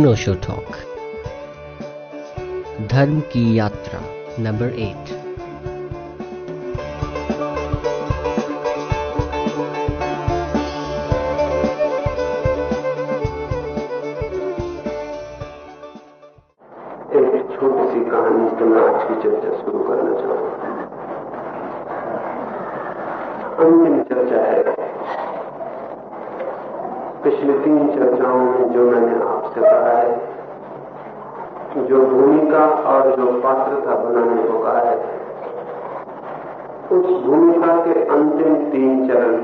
अनोशो talk धर्म की यात्रा नंबर एट चर्चा है। पिछली तीन चर्चाओं में जो मैंने जो भूमिका और जो पात्रता बनाने को कहा है। उस भूमिका के अंतिम तीन चरण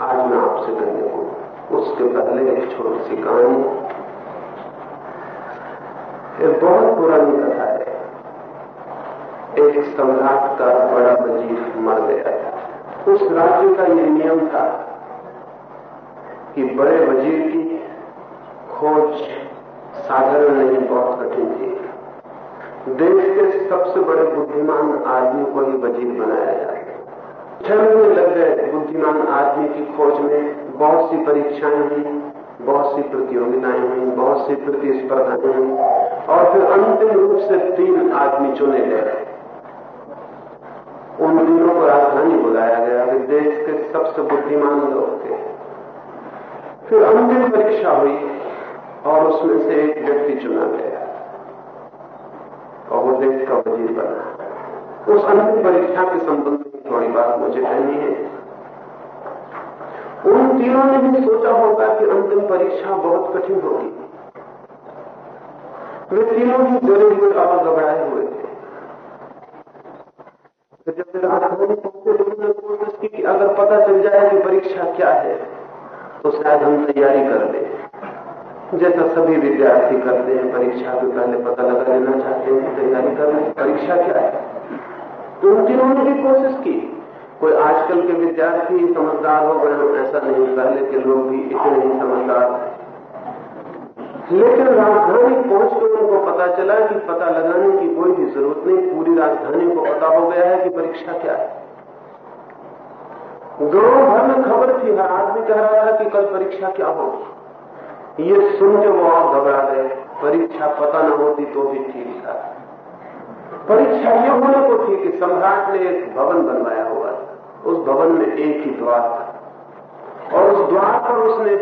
आज मैं आपसे करने को उसके पहले एक छोटी सी कहानी। एक बहुत पुरानी कथा है। एक सम्राट का बड़ा वज़ीर मर गया था। उस राज्य का यह नियम था कि बड़े वज़ीर की खोज साधारण नहीं, बहुत कठिन थी देश के सबसे बड़े बुद्धिमान आदमी को ही वज़ीर बनाया जाता छह महीने लग गए बुद्धिमान आदमी की खोज में बहुत सी परीक्षाएँ हुई, बहुत सी प्रतियोगिताएँ हुई, बहुत सी प्रतिस्पर्धाएँ हुई, और फिर अंतिम रूप से तीन आदमी चुने गए। उन तीनों को राजधानी बुलाया गया वे देश के सबसे बुद्धिमान लोग थे। फिर अंतिम परीक्षा हुई। और उसमें से एक व्यक्ति चुना गया। और वो देश का वज़ीर बना। उस अंतिम परीक्षा के संबंध में थोड़ी बात मुझे कहनी है। उन तीनों ने भी सोचा होगा कि अंतिम परीक्षा बहुत कठिन होगी। वे तीनों ही डरे हुए और घबराए हुए थे। तो जब राजधानी पहुँचे ने कोशिश की कि अगर पता चल जाए कि परीक्षा क्या है तो शायद हम तैयारी कर लें। जैसा सभी विद्यार्थी करते हैं, परीक्षा के पहले पता लगा लेना चाहते हैं, तैयारी कर लें परीक्षा क्या है? तो उन तीनों ने भी कोशिश की। कोई आजकल के विद्यार्थी समझदार हो गए, ऐसा नहीं, पहले के लोग भी इतने ही समझदार लेकिन राजधानी पहुँच कर उनको पता चला कि पता लगाने की कोई भी ज़रूरत नहीं, पूरी राजधानी को पता हो गया है कि परीक्षा क्या है। गाँव भर में खबर थी, हर आदमी कह रहा था कि कल परीक्षा क्या होगी। ये सुन के वो और घबरा गए। परीक्षा पता न होती तो भी ठीक था। परीक्षा ये होने को थी कि सम्राट ने एक भवन बनवाया हुआ था। उस भवन में एक ही द्वार था। और उस द्वार पर उसने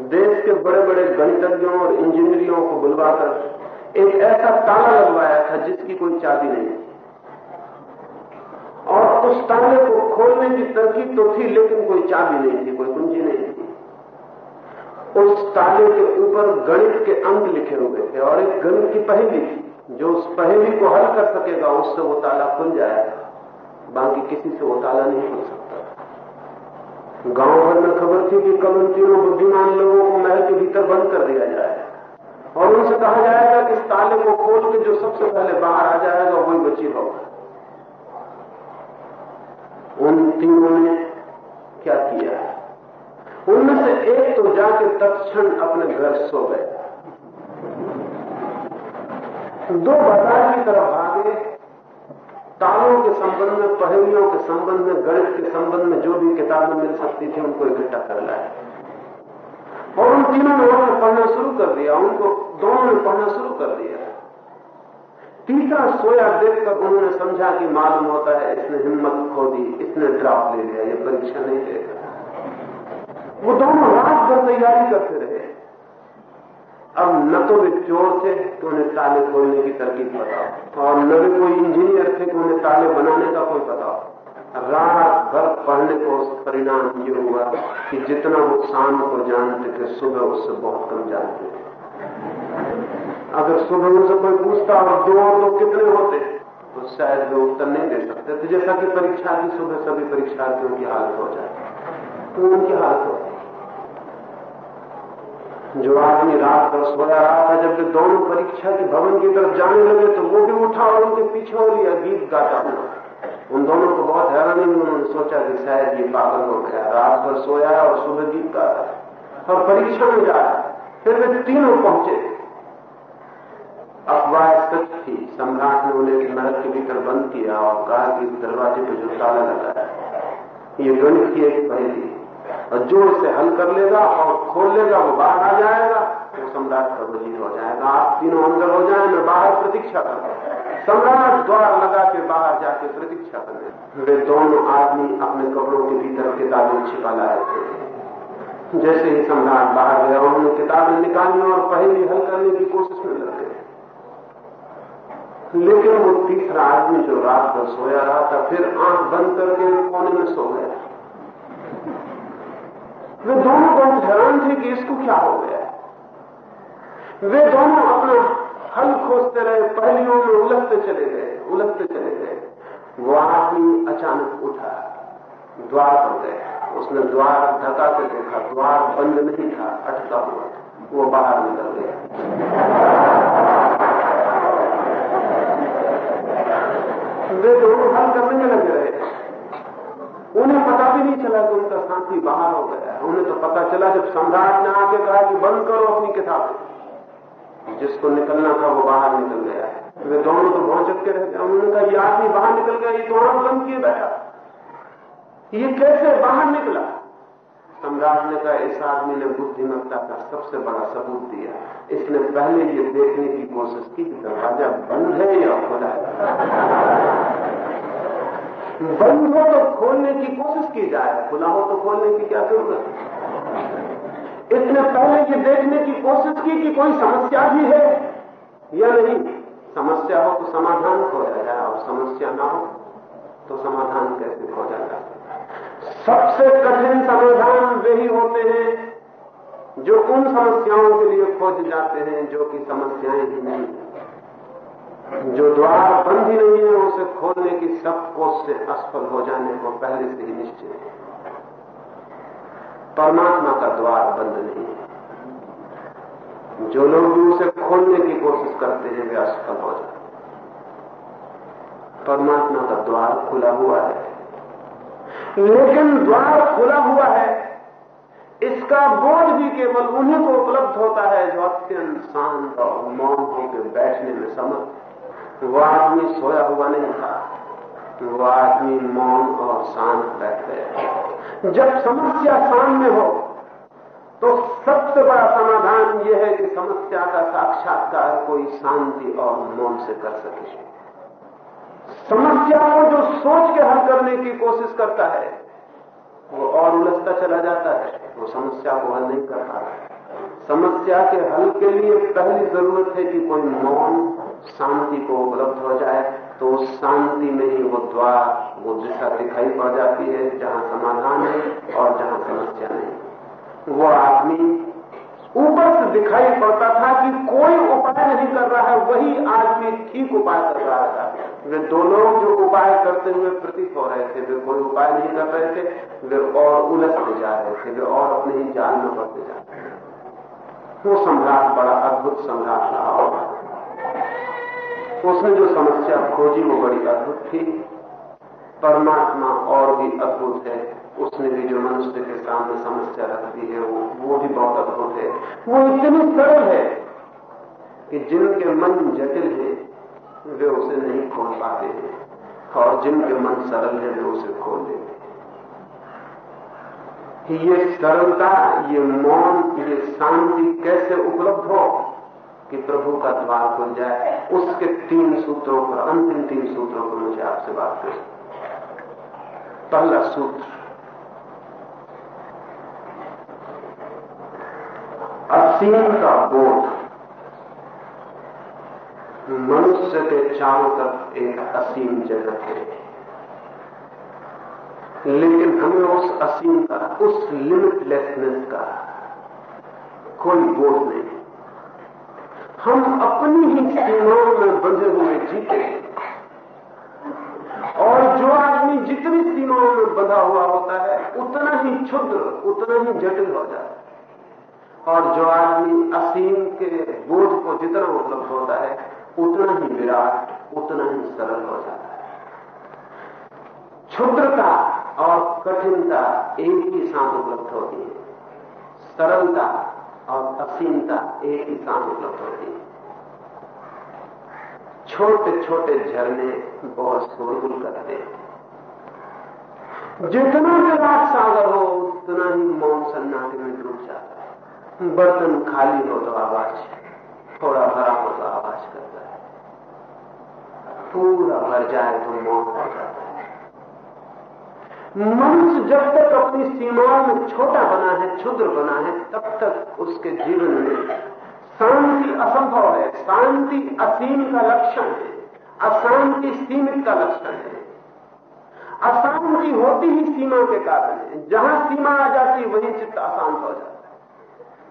देश के बड़े बड़े गणितज्ञों और इंजीनियरों को बुलवाकर एक ऐसा ताला लगवाया था जिसकी कोई चाबी नहीं थी। और उस ताले को खोलने की तरकीब तो थी, लेकिन कोई चाबी नहीं थी, कोई कुंजी नहीं थी। उस ताले के ऊपर गणित के अंक लिखे हुए थे और एक गणित की पहेली थी। जो उस पहेली को हल कर सकेगा, उससे वो ताला खुल जाएगा। बाकी किसी से वो ताला नहीं खुल सकता गाँव भर में खबर थी कि कल उन तीनों बुद्धिमान लोगों को महल के भीतर बंद कर दिया जाए। और उनसे कहा जाएगा कि इस ताले को खोल के जो सबसे पहले बाहर आ जाएगा, वही बची होगा। उन तीनों ने क्या किया? उनमें से एक तो जाके तत्क्षण अपने घर सो गए। दो बाज़ार की तरफ़ भागे तालों के संबंध में, पहेलियों के संबंध में, गणित के संबंध में जो भी किताबें मिल सकती थी, उनको इकट्ठा कर लाए। और उन तीनों ने उन्होंने पढ़ना शुरू कर दिया, उनको दोनों ने पढ़ना शुरू कर दिया। तीसरा सोया देखकर उन्होंने समझा कि मालूम होता है इसने हिम्मत खो दी, इसने ड्रॉप ले लिया, ये परीक्षा नहीं देगा वो दोनों रात भर तैयारी करते रहे। अब न तो वे चोर थे कि उन्हें ताले खोलने की तरकीब पता और न वे कोई इंजीनियर थे कि उन्हें ताले बनाने का कोई पता रात भर पढ़ने को परिणाम ये हुआ कि जितना वो शाम को जानते थे, सुबह उससे बहुत कम जानते थे। अगर सुबह उनसे कोई पूछता और दो और दो कितने होते तो शायद वे उत्तर नहीं दे सकते। थे जैसा कि परीक्षा की सुबह सभी परीक्षार्थियों की हालत हो जाए तो उनकी हालत होती जो आदमी रात भर सोया रहा था, जब वे दोनों परीक्षा के भवन की तरफ़ जाने लगे तो वो भी उठा और उनके पीछे हो लिया गीत गाता हुआ। उन दोनों को बहुत हैरानी हुई, उन्होंने सोचा कि शायद ये पागल हो गया। रात भर सोया और सुबह गीत गाता और परीक्षा में जा फिर वे तीनों पहुँचे। अफवाह सच थी। सम्राट ने उन्हें महल के भीतर बंद किया और कहा कि दरवाजे पर जो ताला लगा है, ये गणित की एक पहेली और जो इसे हल कर लेगा और खोल लेगा, वो बाहर आ जाएगा। वो सम्राट का वज़ीर हो जाएगा, आप तीनों अंदर हो जाए, मैं बाहर प्रतीक्षा कर सम्राट द्वार लगा के बाहर जाके प्रतीक्षा करने वे दोनों आदमी अपने कपड़ों के भीतर किताबें छिपा लाए थे। जैसे ही सम्राट बाहर गया, उन्होंने किताबें निकाली और पहली हल करने की कोशिश में लग। लेकिन वो तीसरा आदमी जो रात भर सोया रहा था, फिर आँख बंद करके कोने में सो गया। वे दोनों बहुत हैरान थे कि इसको क्या हो गया? वे दोनों अपना हल खोजते रहे, पहलियों में उलझते चले गए उलझते चले गए। वो आदमी अचानक उठा, द्वार पर गया। उसने द्वार धका के देखा, द्वार बंद नहीं था, अटका हुआ वो बाहर निकल गया। वे दोनों हल करने में लगे रहे। उन्हें पता भी नहीं चला कि उनका साथी बाहर हो गया। उन्हें तो पता चला जब सम्राट ने आके कहा कि बंद करो अपनी किताबें। जिसको निकलना था वो बाहर निकल गया है। वे दोनों तो भौचक के रह गए। उन्होंने कहा, ये आदमी बाहर निकल गया, ये तो बंद किए बैठा। ये कैसे बाहर निकला? सम्राट ने कहा, इस आदमी ने बुद्धिमत्ता का सबसे बड़ा सबूत दिया इसने पहले ये देखने की कोशिश की कि दरवाज़ा बंद है या खुला है। बंद हो तो खोलने की कोशिश की जाए, खुला हो तो खोलने की क्या ज़रूरत? है इसने पहले ये देखने की कोशिश की कि कोई समस्या भी है या नहीं? समस्या हो तो समाधान खोजा जाए और समस्या ना हो तो समाधान कैसे खोजा जाए सबसे कठिन समाधान वही होते हैं जो उन समस्याओं के लिए खोज जाते हैं जो कि समस्याएँ ही नहीं। जो द्वार बंद ही नहीं है, उसे खोलने की सब कोष से असफल हो जाने को पहले से ही निश्चय है। परमात्मा का द्वार बंद नहीं है। जो लोग भी उसे खोलने की कोशिश करते हैं, वे असफल हो जाते परमात्मा का द्वार खुला हुआ है। लेकिन द्वार खुला हुआ है, इसका बोध भी केवल उन्हीं को उपलब्ध होता है जो अत्यंत शांत और मौन होकर बैठने में समर्थ वो आदमी सोया हुआ नहीं था। वो आदमी मौन और शांत गया। जब समस्या सामने हो तो सबसे बड़ा समाधान यह है कि समस्या का साक्षात्कार कोई शांति और मौन से कर सके। समस्या को जो सोच के हल करने की कोशिश करता है, वो और उलझता चला जाता है। वो समस्या को हल नहीं कर पा रहा समस्या के हल के लिए पहली ज़रूरत है कि कोई मौन शांति को उपलब्ध हो जाए तो उस शांति में ही वो द्वार, वो दिशा दिखाई पड़ जाती है, जहाँ समाधान है और जहाँ समस्या नहीं। वो आदमी ऊपर से दिखाई पड़ता था कि कोई उपाय नहीं कर रहा है, वही आदमी ठीक उपाय कर रहा था। वे दो लोग जो उपाय करते हुए प्रतीत हो रहे थे, वे कोई उपाय नहीं कर रहे थे, वे और उलझते जा रहे थे, वे और अपने ही जाल में पड़ते जा रहे थे। वो सम्राट बड़ा अद्भुत सम्राट रहा होगा। उसने जो समस्या खोजी वो बड़ी अद्भुत थी। परमात्मा और भी अद्भुत है। उसने भी जो मनुष्य के सामने समस्या रखती है, वो वो भी बहुत अद्भुत है। वो इतनी सरल है कि जिनके मन जटिल है, वे उसे नहीं खोल पाते हैं। और जिनके मन सरल है, वे उसे खोल देते ये सरलता ये मौन ये शांति कैसे उपलब्ध हो? कि प्रभु का द्वार खुल जाए, उसके तीन सूत्रों पर, अंतिम तीन सूत्रों पर मुझे आपसे बात करनी पहला सूत्र। असीम का बोध। मनुष्य के चारों तरफ़ एक असीम जगत है। लेकिन हमें उस असीम का, उस लिमिटलेसनेस का कोई बोध नहीं। हम अपनी ही सीमाओं में बंधे हुए जीते और जो आदमी जितनी सीमाओं में बंधा हुआ होता है, उतना ही क्षुद्र, उतना ही जटिल हो जाता है। और जो आदमी असीम के बोध को जितना उपलब्ध होता है, उतना ही विराट, उतना ही सरल हो जाता है। क्षुद्रता और कठिनता एक ही साथ उपलब्ध होती है। सरलता और असीमता एक ही साथ उपलब्ध होती है। छोटे छोटे झरने बहुत शोरगुल करते हैं। जितना विराट सागर हो, उतना ही मौन सन्नाटे में डूब जाता है। बर्तन खाली हो तो आवाज़, थोड़ा भरा हो तो आवाज़ करता है। पूरा भर जाए तो मौत हो जाता है। मनुष्य जब तक अपनी सीमाओं में छोटा बना है, क्षुद्र बना है, तब तक उसके जीवन में शांति असंभव है। शांति असीम का लक्षण है। अशांति सीमित का लक्षण है। अशांति होती ही सीमा के कारण है। जहाँ सीमा आ जाती, वहीं चित्त अशांत हो जाता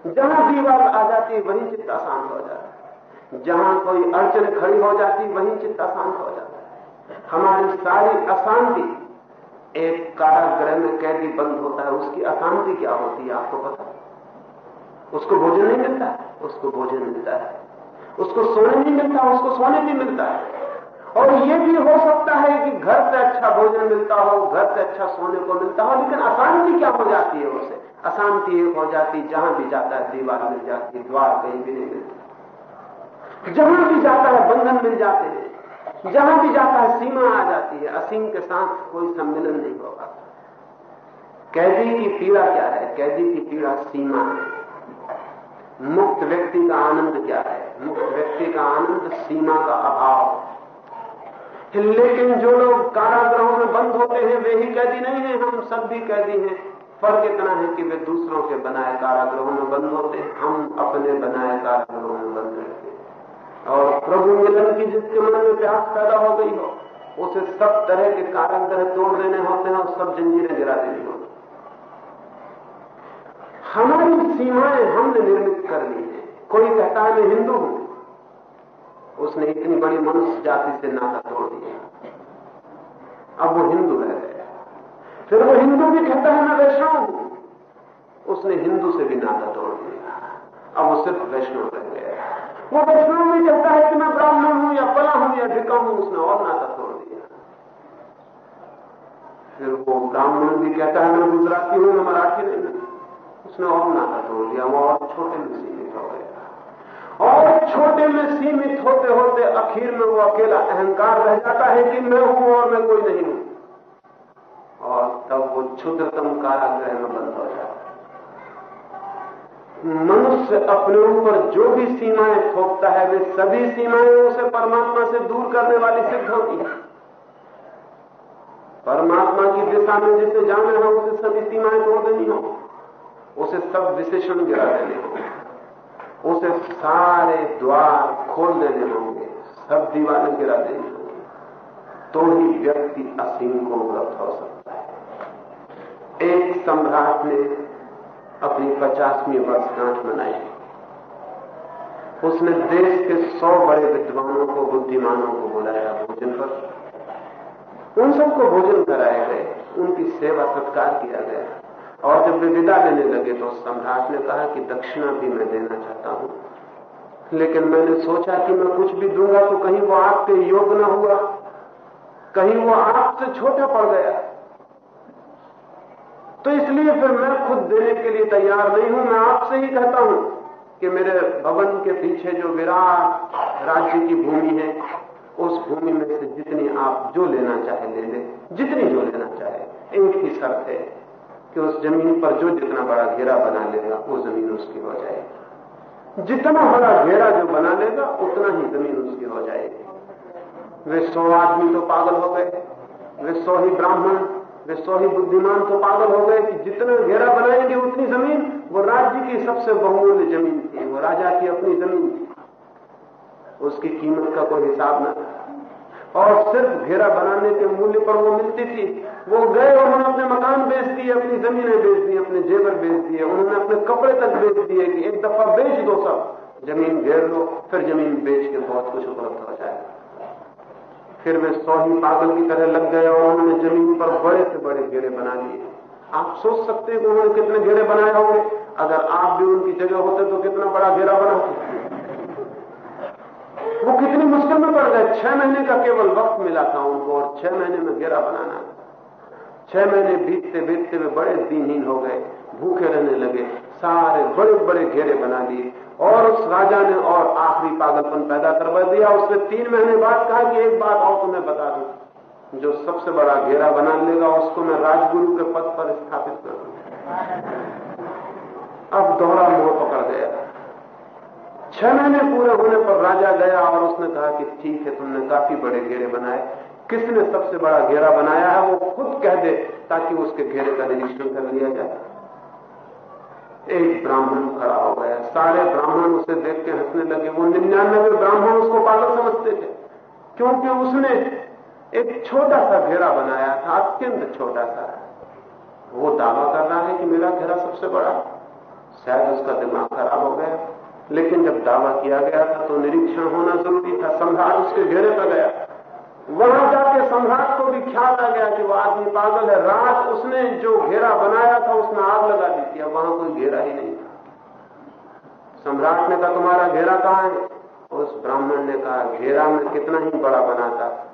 है। जहाँ दीवार आ जाती, वहीं चित्त अशांत हो जाता है। जहाँ कोई अड़चन खड़ी हो जाती, वहीं चित्त अशांत हो जाता है। हमारी सारी अशांति एक कारागृह में कैदी बंद होता है, उसकी अशांति क्या होती है, आपको पता उसको भोजन नहीं मिलता उसको भोजन मिलता है। उसको सोने नहीं मिलता, उसको सोने भी मिलता है। और ये भी हो सकता है कि घर से अच्छा भोजन मिलता हो, घर से अच्छा सोने को मिलता हो, लेकिन अशांति क्या हो जाती है उसे? अशांति एक हो जाती, जहाँ भी जाता है, दीवार मिल जाती, द्वार कहीं भी नहीं मिलता। जहाँ भी जाता है, बंधन मिल जाते हैं। जहाँ भी जाता है, सीमा आ जाती है। असीम के साथ कोई सम्मिलन नहीं होगा। कैदी की पीड़ा क्या है? कैदी की पीड़ा सीमा है। मुक्त व्यक्ति का आनंद क्या है? मुक्त व्यक्ति का आनंद सीमा का अभाव। लेकिन जो लोग कारागृहों में बंद होते हैं, वे ही कैदी नहीं है। हम सब भी कैदी हैं। फ़र्क इतना है कि वे दूसरों के बनाए कारागृहों में बंद होते हैं। हम अपने बनाए कारागृहों और प्रभु मिलन की जिसके मन में प्यास पैदा हो गई हो, उसे सब तरह के कारण तरह तोड़ देने होते हैं और सब जंजीरें गिरा देनी होती हमारी सीमाएँ हमने निर्मित कर ली है। कोई कहता है मैं हिंदू हूँ। उसने इतनी बड़ी मनुष्य जाति से नाता तोड़ दिया। अब वो हिंदू रह गया। फिर वो हिंदू भी कहता है, मैं वैष्णव हूँ। उसने हिंदू से भी नाता तोड़ दिया। अब वो सिर्फ़ वैष्णव रह गया। वो वैष्णव में कहता है कि मैं ब्राह्मण हूँ या पला हूँ या भिका हूँ, उसने और नाता तोड़ दिया। फिर वो ब्राह्मण भी कहता है, मैं गुजराती हूँ, मैं मराठी नहीं उसने और नाता तोड़ दिया, वो और छोटे में सीमित हो गया। और छोटे में सीमित होते होते आखिर में वो अकेला अहंकार रह जाता है कि मैं हूँ और मैं कोई नहीं हूँ। और तब वो क्षुद्रतम कारागृह में बंद हो जाता मनुष्य अपने ऊपर जो भी सीमाएँ थोपता है, वे सभी सीमाएँ उसे परमात्मा से दूर करने वाली सिद्ध होती है। परमात्मा की दिशा में जिसे जाना है, उसे सभी सीमाएँ तोड़ देनी हो। उसे सब विशेषण गिरा देने होंगे उसे सारे द्वार खोल देने होंगे, सब दीवारें गिरा देनी होंगी तो ही व्यक्ति असीम को उपलब्ध हो सकता है। एक सम्राट ने अपनी पचासवीं वर्षगांठ मनाई। उसने देश के सौ बड़े विद्वानों को, बुद्धिमानों को बुलाया भोजन पर। उन सबको भोजन कराए गए, उनकी सेवा सत्कार किया गया। और जब वे विदा लेने लगे तो सम्राट ने कहा कि दक्षिणा भी मैं देना चाहता हूँ। लेकिन मैंने सोचा कि मैं कुछ भी दूँगा तो कहीं वो आपके योग न हुआ, कहीं वो आपसे छोटा पड़ गया। तो इसलिए फिर मैं खुद देने के लिए तैयार नहीं हूँ। मैं आपसे ही कहता हूँ कि मेरे भवन के पीछे जो विराट राज्य की भूमि है, उस भूमि में से जितनी आप जो लेना चाहे ले ले। जितनी जो लेना चाहे, एक ही शर्त है कि उस ज़मीन पर जो जितना बड़ा घेरा बना लेगा, वो ज़मीन उसकी हो जाएगी। जितना बड़ा घेरा जो बना लेगा, उतना ही ज़मीन उसकी हो जाएगी। वे सौ आदमी तो पागल हो गए। वे सौ ही ब्राह्मण वे सौ ही बुद्धिमान तो पागल हो गए कि जितना घेरा बनाएँगे उतनी ज़मीन, वो राज्य की सबसे बहुमूल्य ज़मीन थी, वो राजा की अपनी ज़मीन थी। उसकी कीमत का कोई हिसाब न था। और सिर्फ़ घेरा बनाने के मूल्य पर वो मिलती थी। वो गए, उन्होंने अपने मकान बेच दिए, अपनी जमीनें बेच दी, अपने जेवर बेच दिए, उन्होंने अपने कपड़े तक बेच दिए कि एक दफ़ा बेच दो सब। ज़मीन घेर लो, फिर ज़मीन बेच के बहुत कुछ उपलब्ध हो जाए फिर वे सौ ही पागल की तरह लग गए और उन्होंने ज़मीन पर बड़े से बड़े घेरे बना लिए। आप सोच सकते हैं कि उन्होंने कितने घेरे बनाए होंगे? अगर आप भी उनकी जगह होते तो कितना बड़ा घेरा बनाते वो कितनी मुश्किल में पड़ गए। छह महीने का केवल वक्त मिला था उनको और छह महीने में घेरा बनाना। छह महीने बीतते बीतते वे बड़े दिनहीन हो गए, भूखे रहने लगे। सारे बड़े बड़े घेरे बना दिए और उस राजा ने और आखिरी पागलपन पैदा करवा दिया। उसने तीन महीने बाद कहा कि एक बात और तुम्हें बता दू। जो सबसे बड़ा घेरा बना लेगा, उसको मैं राजगुरु के पद पर स्थापित कर अब दोहरा मोह पकड़ गया। छह महीने पूरे होने पर राजा गया और उसने कहा कि ठीक है, तुमने काफ़ी बड़े घेरे बनाए। किसने सबसे बड़ा घेरा बनाया है, वो खुद कह दे, ताकि उसके घेरे का निरीक्षण कर लिया जाए। एक ब्राह्मण खड़ा हो गया। सारे ब्राह्मण उसे देख के हंसने लगे। वो निन्यानबे ब्राह्मण उसको पागल समझते थे, क्योंकि उसने एक छोटा सा घेरा बनाया था, अत्यंत छोटा सा। वो दावा कर रहा है कि मेरा घेरा सबसे बड़ा। शायद उसका दिमाग खराब हो गया। लेकिन जब दावा किया गया था तो निरीक्षण होना ज़रूरी था। सम्राट उसके घेरे पर गया। वहाँ जाके सम्राट को भी ख्याल आ गया कि वो आदमी पागल है। रात उसने जो घेरा बनाया था, उसने आग लगा दी थी। अब वहाँ कोई घेरा ही नहीं था। सम्राट ने कहा, तुम्हारा घेरा कहाँ है? उस ब्राह्मण ने कहा, घेरा में कितना ही बड़ा बनाता।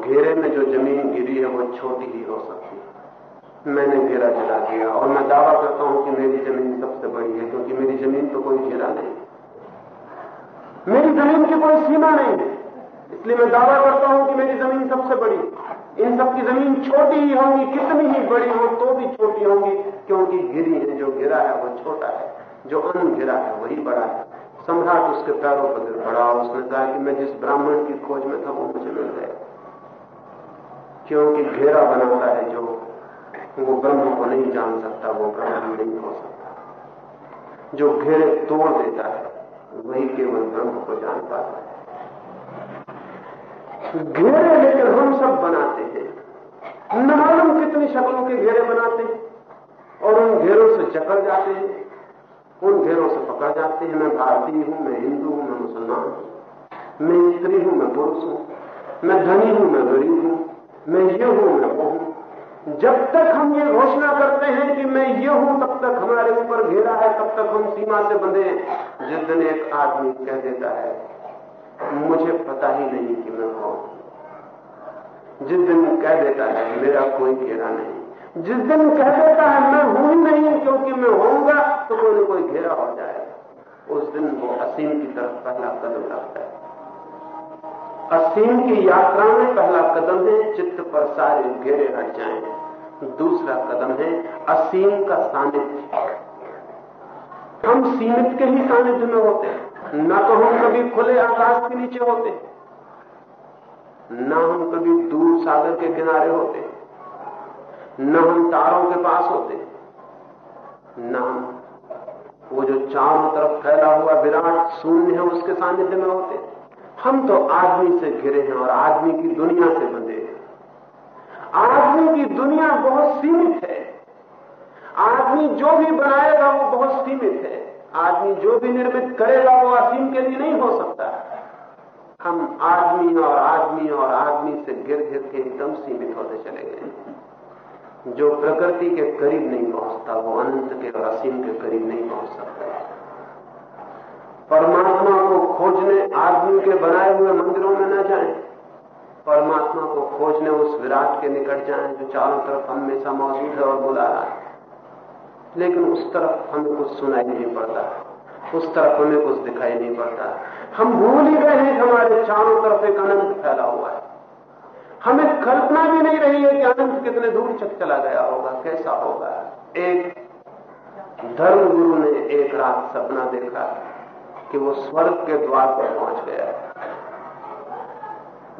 घेरे में जो ज़मीन गिरी है, वो छोटी ही हो सकती है। मैंने घेरा जला दिया। और मैं दावा करता हूँ कि मेरी ज़मीन सबसे बड़ी है, क्योंकि मेरी ज़मीन तो कोई घेरा नहीं मेरी ज़मीन की कोई सीमा नहीं है। इसलिए मैं दावा करता हूँ कि मेरी ज़मीन सबसे बड़ी इन सबकी ज़मीन छोटी ही होगी, कितनी ही बड़ी हो तो भी छोटी होंगी, क्योंकि गिरी है, जो गिरा है, वो छोटा है, जो अन्न गिरा है, वही बड़ा है। सम्राट उसके पैरों पर गिर पड़ा उसने कहा कि मैं जिस ब्राह्मण की खोज में था, वो मुझे मिल गया। क्योंकि घेरा बनाता है, जो वो ब्रह्म को नहीं जान सकता, वो ब्रह्म नहीं हो सकता। जो घेरे तोड़ देता है, वही केवल ब्रह्म को जान पाता है। घेरे लेकर हम सब बनाते हैं। न मालूम कितनी शक्लों के घेरे बनाते हैं। और उन घेरों से जकड़ जाते हैं। उन घेरों से पकड़ जाते हैं। मैं भारतीय हूँ, मैं हिंदू हूँ, मैं मुसलमान हूँ। मैं स्त्री हूँ, मैं पुरुष हूँ। मैं धनी हूँ, मैं गरीब हूँ। मैं ये हूँ, मैं वो हूँ। जब तक हम ये घोषणा करते हैं कि मैं ये हूँ, तब तक हमारे ऊपर घेरा है, तब तक हम सीमा से बंधे हैं। जिस दिन एक आदमी कह देता है मुझे पता ही नहीं कि मैं कौन जिस दिन कह देता है, मेरा कोई घेरा नहीं। जिस दिन कह देता है, मैं हूँ ही नहीं, क्योंकि मैं होऊँगा तो कोई ना कोई घेरा हो जाएगा। उस दिन वो असीम की तरफ़ पहला कदम रखता है। असीम की यात्रा में पहला कदम है, चित्त पर सारे घेरे हट जाए। दूसरा कदम है, असीम का सानिध्य। हम सीमित के ही सानिध्य में होते हैं। न तो हम कभी खुले आकाश के नीचे होते, न हम कभी दूर सागर के किनारे होते, न हम तारों के पास होते, न हम, वो जो चारों तरफ़ फैला हुआ विराट शून्य है, उसके सानिध्य में होते। हम तो आदमी से घिरे हैं और आदमी की दुनिया से बंधे हैं। आदमी की दुनिया बहुत सीमित है। आदमी जो भी बनाएगा, वो बहुत सीमित है। आदमी जो भी निर्मित करेगा वो असीम के लिए नहीं हो सकता। हम आदमी और आदमी और आदमी से गिर गिर के एकदम सीमित होते चले गए। जो प्रकृति के करीब नहीं पहुँचता, वो अनंत के और असीम के करीब नहीं पहुँच सकता। परमात्मा को खोजने, आदमी के बनाए हुए मंदिरों में न जाए। परमात्मा को खोजने उस विराट के निकट जाए जो चारों तरफ़ हमेशा मौजूद है और बुला रहा है लेकिन उस तरफ़ हमें कुछ सुनाई नहीं पड़ता। उस तरफ़ हमें कुछ दिखाई नहीं पड़ता। हम भूल ही गए हैं, हमारे चारों तरफ़ एक अनंत फैला हुआ है। हमें कल्पना भी नहीं रही है कि अनंत कितने दूर तक चला गया होगा, कैसा होगा। एक धर्म गुरु ने एक रात सपना देखा कि वो स्वर्ग के द्वार पर पहुँच गया।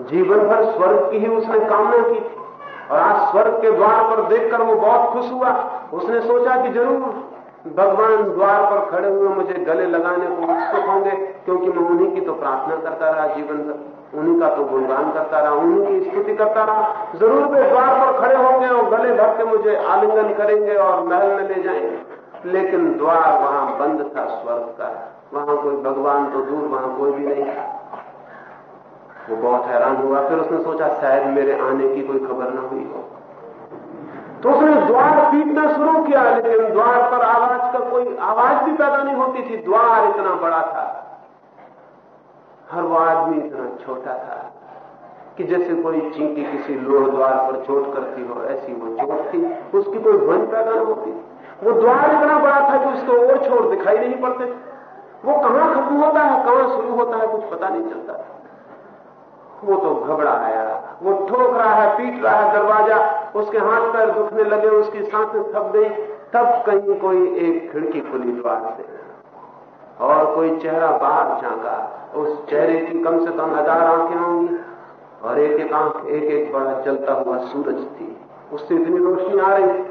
जीवन भर स्वर्ग की ही उसने कामना की थी। और आज स्वर्ग के द्वार पर देखकर वो बहुत खुश हुआ। उसने सोचा कि ज़रूर, भगवान द्वार पर खड़े हुए मुझे गले लगाने को उत्सुक होंगे, क्योंकि मैं उन्हीं की तो प्रार्थना करता रहा, जीवन भर उन्हीं का तो गुणगान करता रहा, उन्हीं की स्तुति करता रहा। ज़रूर वे द्वार पर खड़े होंगे और गले भर के मुझे आलिंगन करेंगे और महल में ले जाएँगे। लेकिन द्वार वहाँ बंद था, स्वर्ग का। वहाँ कोई भगवान तो दूर, वहाँ कोई भी नहीं था। वो बहुत हैरान हुआ। फिर उसने सोचा, शायद मेरे आने की कोई खबर ना हुई हो। तो उसने द्वार पीटना शुरू किया, लेकिन द्वार पर आवाज़ का कोई आवाज़ भी पैदा नहीं होती थी। द्वार इतना बड़ा था। हर वो आदमी इतना छोटा था कि जैसे कोई चींटी किसी लोह द्वार पर चोट करती हो, ऐसी वो चोट थी। उसकी कोई ध्वनि पैदा नहीं होती। वो द्वार इतना बड़ा था कि उसको और छोर दिखाई नहीं पड़ते। वो कहाँ खत्म होता है, कहाँ शुरू होता है, कुछ पता नहीं चलता वो तो घबरा आया वो ठोक रहा है, पीट रहा है दरवाज़ा, उसके हाथ पैर दुखने लगे, उसकी साँसें थक गई, तब कहीं कोई एक खिड़की खुली द्वार से। और कोई चेहरा बाहर झांका, उस चेहरे की कम से कम हज़ार आँखें होंगी, और एक एक आँख, एक एक बड़ा जलता हुआ सूरज थी। उससे इतनी रोशनी आ रही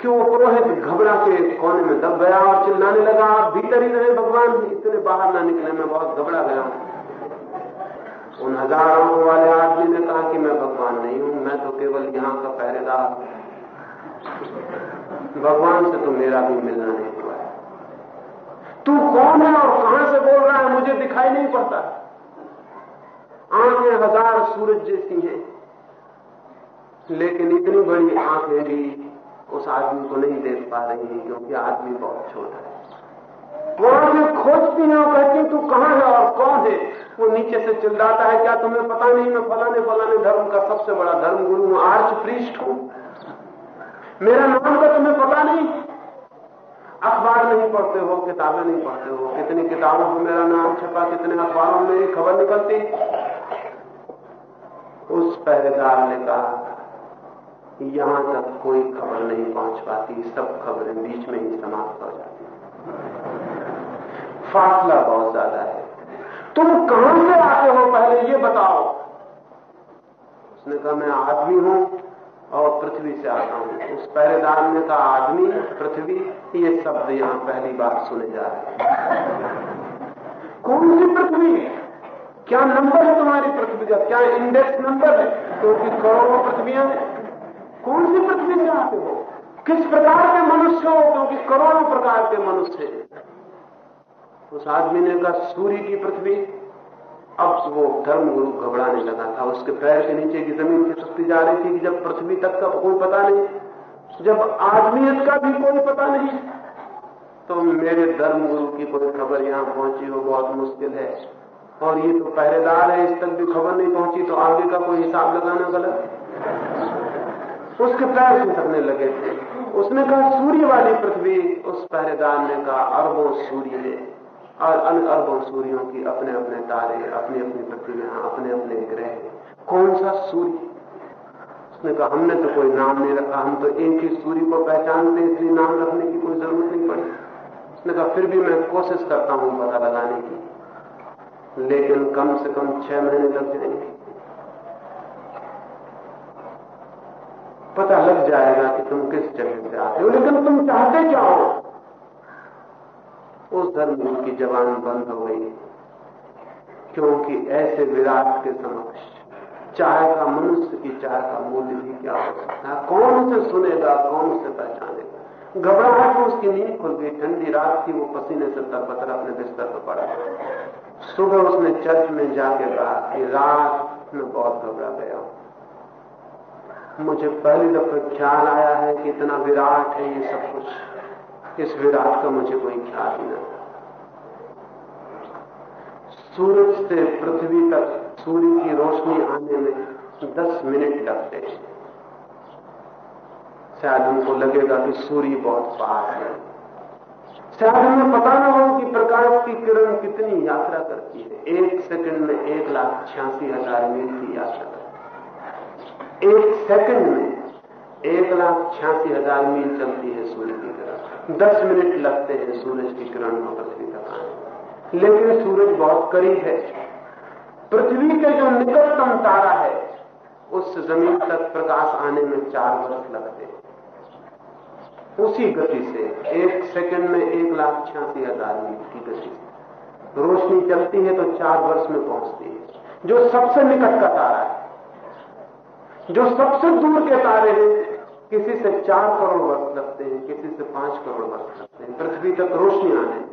कि वो पुरोहित घबरा के कोने में दब गया और चिल्लाने लगा, आप भीतर ही रहे, भगवान, इतने बाहर ना निकले, मैं बहुत घबरा गया उन हज़ार आँखों वाले आदमी ने कहा कि मैं भगवान नहीं हूँ, मैं तो केवल यहाँ का पहरेदार। भगवान से तो मेरा भी मिलना नहीं हुआ है। तू कौन है और कहाँ से बोल रहा है? मुझे दिखाई नहीं पड़ता। आँखें हज़ार सूरज जैसी हैं। लेकिन इतनी बड़ी आँखें भी उस आदमी को नहीं देख पा रही क्योंकि आदमी बहुत छोटा है। वो आँखें खोजती हैं और कहती तू कहाँ है और कौन है? वो नीचे से चिल्लाता है, क्या तुम्हें पता नहीं, मैं फलाने फलाने धर्म का सबसे बड़ा धर्म गुरु हूँ, आर्च प्रीस्ट हूँ। मेरा नाम का तुम्हें पता नहीं। अखबार नहीं पढ़ते हो, किताबें नहीं पढ़ते हो, कितनी किताबों में मेरा नाम छपा, कितने अखबारों में खबर निकलती? उस पहरेदार ने कहा, यहाँ तक कोई खबर नहीं पहुँच पाती, सब खबरें बीच में ही समाप्त हो जाती फासला बहुत ज़्यादा है। तुम कहाँ से आते हो पहले ये बताओ। उसने कहा, मैं आदमी हूँ और पृथ्वी से आता हूँ। उस पहरेदार ने कहा, आदमी, पृथ्वी, ये शब्द यहाँ पहली बार सुने जा रहे हैं। कौन सी पृथ्वी क्या नंबर है तुम्हारी पृथ्वी का? क्या इंडेक्स नंबर है? क्योंकि तो करोड़ों पृथ्वियाँ कौन सी पृथ्वी में आते हो? किस प्रकार के मनुष्य हो? क्योंकि करोड़ों प्रकार के मनुष्य हैं। उस आदमी ने कहा, सूर्य की पृथ्वी। अब वो धर्मगुरु घबराने लगा था। उसके पैर के नीचे की ज़मीन की खिसकती जा रही थी कि जब पृथ्वी तक का कोई पता नहीं, जब आदमियत का भी कोई पता नहीं तो मेरे धर्मगुरु की कोई खबर यहाँ पहुँची हो बहुत मुश्किल है। और ये तो पहरेदार है, इस तक भी खबर नहीं पहुँची तो आगे का कोई हिसाब लगाना गलत उसके पैर खिसकने लगे। थे उसने कहा, सूर्य वाली पृथ्वी। उस पहरेदार ने कहा, अरबों सूर्य और अन अरबों सूर्यों की अपने अपने तारे, अपनी अपनी पृथ्वियाँ अपने अपने ग्रह कौन सा सूर्य उसने कहा, हमने तो कोई नाम नहीं रखा, हम तो एक ही सूर्य को पहचानते इसलिए नाम रखने की कोई ज़रूरत नहीं पड़ी। उसने कहा, फिर भी मैं कोशिश करता हूँ पता लगाने की, लेकिन कम से कम छह महीने लग जाएँगे। पता लग जाएगा कि तुम किस जगह से आते हो, लेकिन तुम चाहते क्या हो? उस धर्म की जबान बंद हो गई। क्योंकि ऐसे विराट के समक्ष चाय का मनुष्य की चाय का मूल्य भी क्या हो सकता है? कौन उसे सुनेगा, कौन उसे पहचानेगा? घबराहट में उसकी नींद खुल गई। ठंडी रात थी, वो पसीने से तरपतर अपने बिस्तर पर पड़ा। सुबह उसने चर्च में जाके कहा कि रात में बहुत घबरा गया मुझे पहली दफे ख्याल आया है कि इतना विराट है ये सब कुछ। इस विराट का मुझे कोई ख्याल ही नहीं सूरज से पृथ्वी तक, सूर्य की रोशनी आने में दस मिनट लगते हैं। शायद उनको लगेगा कि सूर्य बहुत पार है। शायद हमें पता ना हो कि प्रकाश की किरण कितनी यात्रा करती है। एक सेकंड में एक लाख छियासी हज़ार मील की यात्रा। करती है एक सेकंड में एक लाख छियासी हज़ार मील चलती है सूर्य की किरण। दस मिनट लगते हैं सूरज की किरण को पृथ्वी तक आने लेकिन सूरज बहुत करीब है। पृथ्वी के जो निकटतम तारा है, उस ज़मीन तक प्रकाश आने में चार वर्ष लगते हैं। उसी गति से एक सेकंड में एक लाख छियासी हज़ार मील की गति रोशनी चलती है तो चार वर्ष में पहुँचती है। जो सबसे निकट का तारा है, जो सबसे दूर के तारे हैं किसी से चार करोड़ वर्ष लगते हैं, किसी से पाँच करोड़ वर्ष लगते हैं। पृथ्वी तक रोशनी आने।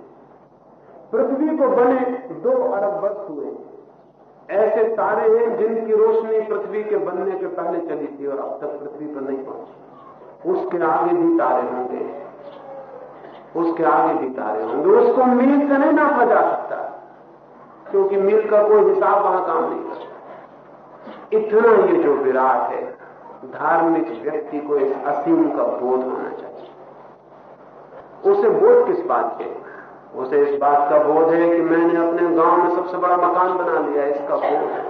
पृथ्वी को बने दो अरब वर्ष हुए। ऐसे तारे हैं जिनकी रोशनी पृथ्वी के बनने के पहले चली थी और अब तक पृथ्वी पर नहीं पहुँची। उसके आगे भी तारे होंगे। उसके आगे भी तारे होंगे। उसको मील से नहीं नापा जा सकता, क्योंकि मील का कोई हिसाब वहाँ काम नहीं करता। इतना ये जो विराट है धार्मिक व्यक्ति को इस असीम का बोध होना चाहिए। उसे बोध किस बात के? उसे इस बात का बोध है कि मैंने अपने गाँव में सबसे बड़ा मकान बना लिया इसका बोध है।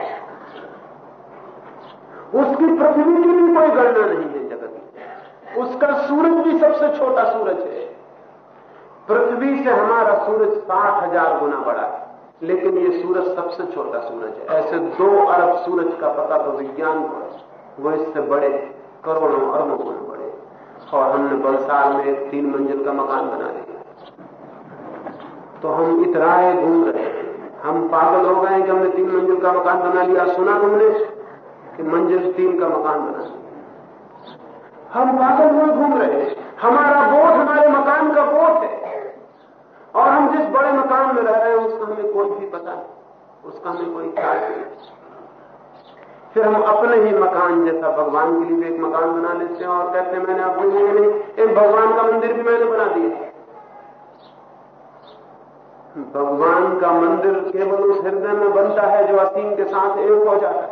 उसकी पृथ्वी की भी कोई गणना नहीं है जगत उसका सूरज भी सबसे छोटा सूरज है। पृथ्वी से हमारा सूरज साठ हज़ार गुना बड़ा है, लेकिन ये सूरज सबसे छोटा सूरज है। ऐसे दो अरब सूरज का पता तो विज्ञान को वो इससे बड़े, करोड़ों अरबों गुना बड़े। और हमने बलसाल में एक तीन मंजिल का मकान बना लिया तो हम इतराए घूम रहे हैं। हम पागल हो गए कि हमने तीन मंजिल का मकान बना लिया। सुना तुमने कि मंजिल तीन का मकान बना हम पागल हुए घूम रहे हैं। हमारा बोध हमारे मकान का बोध है। और हम जिस बड़े मकान में रह रहे हैं, उसका हमें कोई भी पता उसका हमें कोई ख्याल नहीं। फिर हम अपने ही मकान जैसा भगवान के लिए भी एक मकान बना लेते हैं और कहते हैं, मैंने अपने लिए नहीं, एक भगवान का मंदिर भी मैंने बना दिया भगवान का मंदिर केवल उस हृदय में बनता है जो असीम के साथ एक हो जाता है।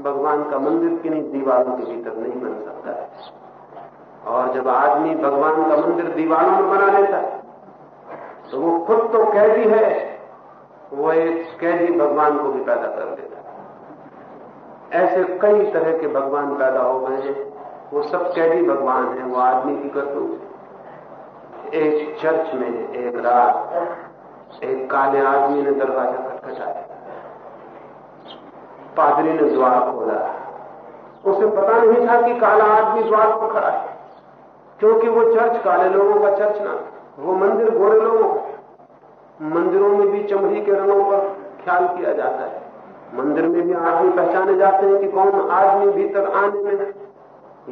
भगवान का मंदिर किन्हीं दीवारों के भीतर नहीं बन सकता है। और जब आदमी भगवान का मंदिर दीवारों में बना लेता है तो वो खुद तो कैदी है, वो एक कैदी भगवान को भी पैदा कर देता है। ऐसे कई तरह के भगवान पैदा हो गए हैं। वो सब कैदी भगवान है, वो आदमी की करतूत एक चर्च में एक रात एक काले आदमी ने दरवाज़ा खटखटाया पादरी ने द्वार खोला। उसे पता नहीं था कि काला आदमी द्वार पर खड़ा है, क्योंकि वो चर्च काले लोगों का चर्च ना, वो मंदिर गोरे लोगों मंदिरों में भी चमड़ी के रंगों पर ख्याल किया जाता है। मंदिर में भी आदमी पहचाने जाते हैं कि कौन आदमी भीतर आने में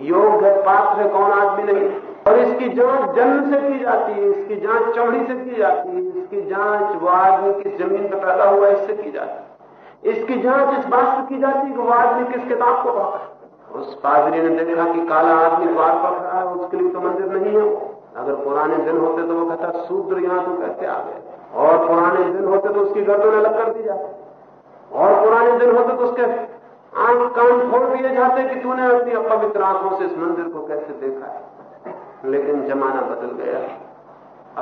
योग है, पात्र है, कौन आदमी नहीं। और इसकी जाँच जन्म से की जाती है, इसकी जाँच चौड़ी से की जाती है, इसकी जाँच वो आदमी किस ज़मीन पर पैदा हुआ इससे की जाती है। इसकी जाँच इस बात से की जाती है कि वो आदमी किस किताब को पढ़ता है। उस पादरी ने देखा कि काला आदमी द्वार पर खड़ा है, उसके लिए तो मंदिर नहीं है अगर पुराने दिन होते तो वो कहता, शूद्र यहाँ तो कैसे आ गए। और पुराने दिन होते तो उसकी गर्दों ने अलग कर दी जाती। और पुराने दिन होते तो उसके आँख कान खोल दिए जाते कि तूने अपनी अपवित्र आँखों से इस मंदिर को कैसे देखा है? लेकिन जमाना बदल गया।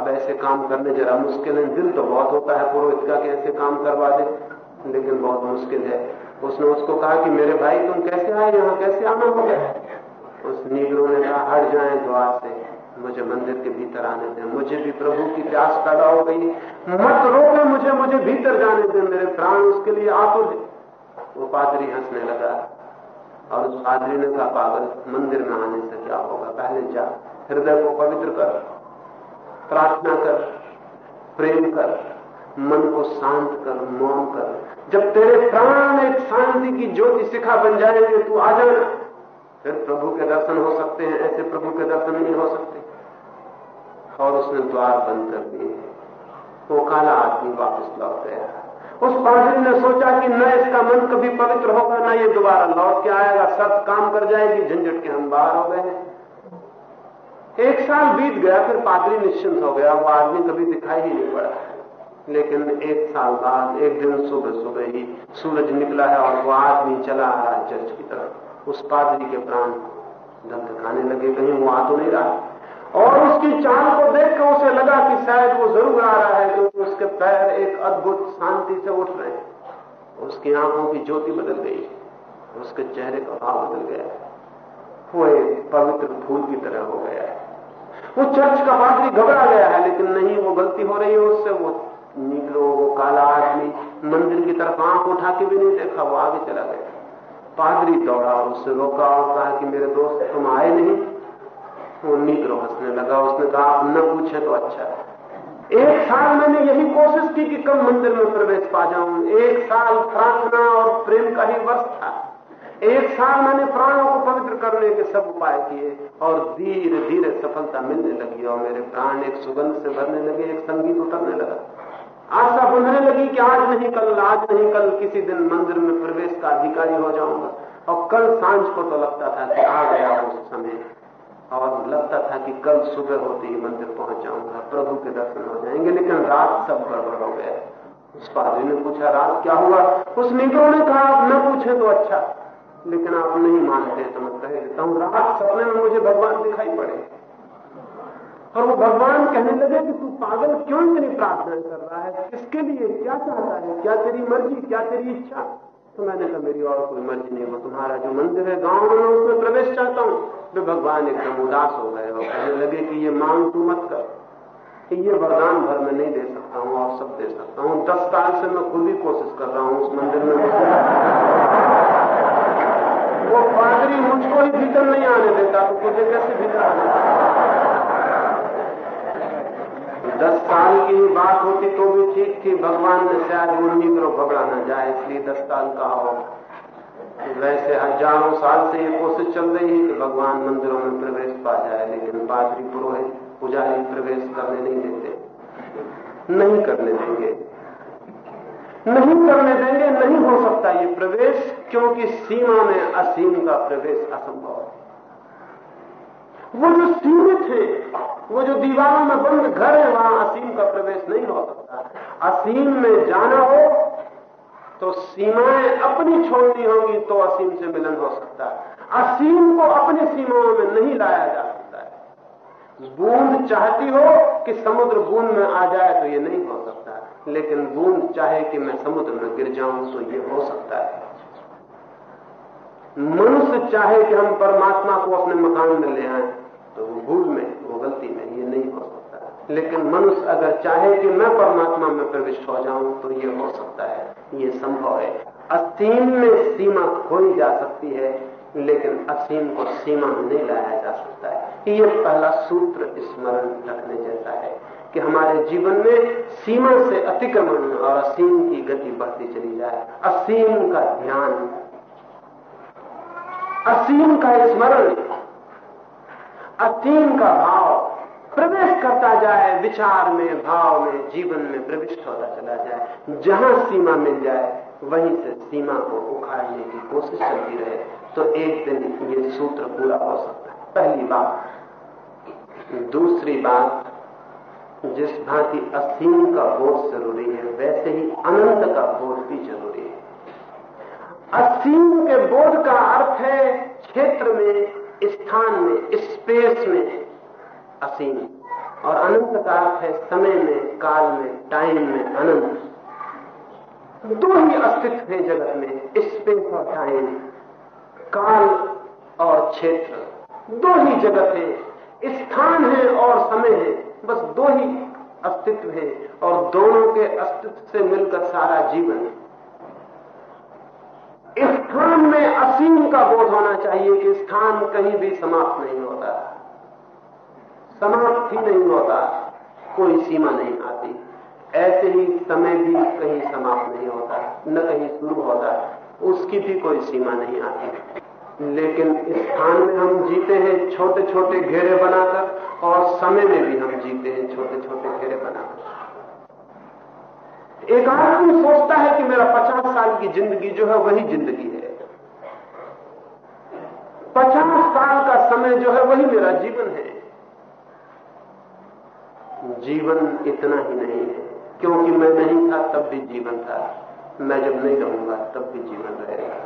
अब ऐसे काम करने जरा मुश्किल है। दिल तो बहुत होता है पुरोहित का कि ऐसे काम करवा दे, लेकिन बहुत मुश्किल है। उसने उसको कहा कि मेरे भाई, तुम कैसे आए यहाँ? कैसे आना हो गया? उस नीगरों ने कहा, हट जाए द्वार से। मुझे मंदिर के भीतर आने दें। मुझे भी प्रभु की प्यास पैदा हो गई। मत रोके मुझे मुझे मेरे प्राण उसके लिए आतुर है। वो पादरी हंसने लगा और उस पादरी ने कहा, पागल, मंदिर में आने से क्या होगा? पहले जा, हृदय को पवित्र कर, प्रार्थना कर, प्रेम कर, मन को शांत कर, मौन कर। जब तेरे प्राण एक शांति की ज्योति शिखा बन जाएँगे, तू आ जाना। फिर प्रभु के दर्शन हो सकते हैं, ऐसे प्रभु के दर्शन नहीं हो सकते। और उसने द्वार बंद कर दिए। वो काला आदमी वापस लौट गया। उस पादरी ने सोचा कि न इसका मन कभी पवित्र होगा, न ये दोबारा लौट के आएगा। सब काम कर जाएगी, झंझट के हम बाहर हो गए एक साल बीत गया, फिर पादरी निश्चिंत हो गया। वो आदमी कभी दिखाई ही नहीं पड़ा। लेकिन एक साल बाद, एक दिन सुबह सुबह ही सूरज निकला है और वो आदमी चला आ रहा है चर्च की तरफ़। उस पादरी के प्राण धकधकाने लगे, कहीं वो आ तो नहीं रहा। और उसकी चाल को देखकर उसे लगा कि शायद वो ज़रूर आ रहा है, क्योंकि उसके पैर एक अद्भुत शांति से उठ रहे हैं। उसकी आँखों की ज्योति बदल गई, उसके चेहरे का भाव बदल गया। वो एक पवित्र फूल की तरह हो गया है। वो चर्च का पादरी घबरा गया है, लेकिन नहीं, वो गलती हो रही है उससे। वो निकलो, वो काला आदमी मंदिर की तरफ़ आँख उठा के भी नहीं देखा, वो आगे चला गया। पादरी दौड़ा, उससे रोका और कहा कि मेरे दोस्त, तुम आए नहीं। वो नीग्रो हंसने लगा। उसने कहा आप न पूछे तो अच्छा एक साल मैंने यही कोशिश की कि कब मंदिर में प्रवेश पा जाऊँ। एक साल प्रार्थना और प्रेम का ही वर्ष था। एक साल मैंने प्राणों को पवित्र करने के सब उपाय किए और धीरे धीरे सफलता मिलने लगी और मेरे प्राण एक सुगंध से भरने लगे, एक संगीत उतरने लगा। आशा बंधने लगी कि आज नहीं कल, आज नहीं कल, किसी दिन मंदिर में प्रवेश का अधिकारी हो जाऊँगा। और कल साँझ को तो लगता था कि आ गया उस समय। और लगता था कि कल सुबह होते ही मंदिर पहुँच जाऊँगा प्रभु के दर्शन हो जाएँगे, लेकिन रात सब गड़बड़ हो गया। उस पादरी ने पूछा, रात क्या हुआ? उस निगरों ने कहा, आप न पूछे तो अच्छा लेकिन आप नहीं मानते तो मैं कह देता हूँ, रात सपने में मुझे भगवान दिखाई पड़े। और वो भगवान कहने लगे कि तू पागल क्यों इतनी प्रार्थना कर रहा है? किसके लिए? क्या चाहता है? क्या तेरी मर्ज़ी? क्या तेरी इच्छा? तो मैंने कहा, मेरी और कोई मर्ज़ी नहीं वो तुम्हारा जो मंदिर है, गाँव में उसमें प्रवेश चाहता हूँ। वे भगवान एकदम उदास हो गए और कहने लगे कि ये मांग तू मत कर, कि ये वरदान भर में नहीं दे सकता हूँ और सब दे सकता हूँ। दस साल से मैं खुद ही कोशिश कर रहा हूँ उस मंदिर में। वो पादरी मुझको ही भीतर नहीं आने देता तो तुझे कैसे भीतर आने दस साल की ही बात होती तो भी ठीक थी। भगवान ने शायद मुन्नी करो घबरा न जाए, इसलिए दस साल कहा हो। वैसे हज़ारों साल से ये कोशिश चल रही है कि भगवान मंदिरों में प्रवेश पा जाए, लेकिन पादरी पुरोहित पुजारी प्रवेश करने नहीं देते। नहीं करने देंगे। नहीं करने देंगे, नहीं हो सकता ये प्रवेश, क्योंकि सीमा में असीम का प्रवेश असंभव है। वो जो सीमित है वो जो दीवारों में बंद घर है, वहाँ असीम का प्रवेश नहीं हो सकता। असीम में जाना हो तो सीमाएँ अपनी छोड़नी होंगी तो असीम से मिलन हो सकता है। असीम को अपनी सीमाओं में नहीं लाया जा सकता है। बूंद चाहती हो कि समुद्र बूंद में आ जाए तो ये नहीं हो सकता लेकिन बूंद चाहे कि मैं समुद्र में गिर जाऊँ तो ये हो सकता है। मनुष्य चाहे कि हम परमात्मा को अपने मकान में ले आए तो वो भूल में, वो गलती में, ये नहीं हो सकता लेकिन मनुष्य अगर चाहे कि मैं परमात्मा में प्रविष्ट हो जाऊँ तो ये हो सकता है, ये संभव है। असीम में सीमा खोई जा सकती है, लेकिन असीम को सीमा में नहीं लाया जा सकता है। ये पहला सूत्र स्मरण रखने जैसा है कि हमारे जीवन में सीमा से अतिक्रमण और असीम की गति बढ़ती चली जाए। असीम का ध्यान, असीम का स्मरण असीम का भाव प्रवेश करता जाए, विचार में, भाव में, जीवन में प्रविष्ट होता चला जाए, जहाँ सीमा मिल जाए, वहीं से सीमा को उखाड़ने की कोशिश चलती रहे तो एक दिन ये सूत्र पूरा हो सकता है। पहली बात, दूसरी बात, जिस भांति असीम का बोध ज़रूरी है, वैसे ही अनंत का बोध भी ज़रूरी है। असीम के बोध का अर्थ है क्षेत्र में स्थान में स्पेस में असीम। और अनंत का अर्थ है समय में, काल में टाइम में, अनंत। दो ही अस्तित्व है जगत में स्पेस और टाइम काल और क्षेत्र। दो ही जगत है। स्थान है और समय है। बस दो ही अस्तित्व है। और दोनों के अस्तित्व से मिलकर सारा जीवन है। स्थान में असीम का बोध होना चाहिए कि स्थान कहीं भी समाप्त नहीं होता। समाप्त ही नहीं होता, कोई सीमा नहीं आती। ऐसे ही समय भी कहीं समाप्त नहीं होता, न कहीं शुरू होता, उसकी भी कोई सीमा नहीं आती। लेकिन स्थान में हम जीते हैं छोटे छोटे घेरे बनाकर, और समय में भी हम जीते हैं छोटे छोटे घेरे बनाकर। एक आदमी सोचता है कि मेरा पचास साल की ज़िंदगी जो है वही ज़िंदगी है। पचास साल का समय जो है वही मेरा जीवन है। जीवन इतना ही नहीं है, क्योंकि मैं नहीं था तब भी जीवन था। मैं जब नहीं रहूँगा तब भी जीवन रहेगा।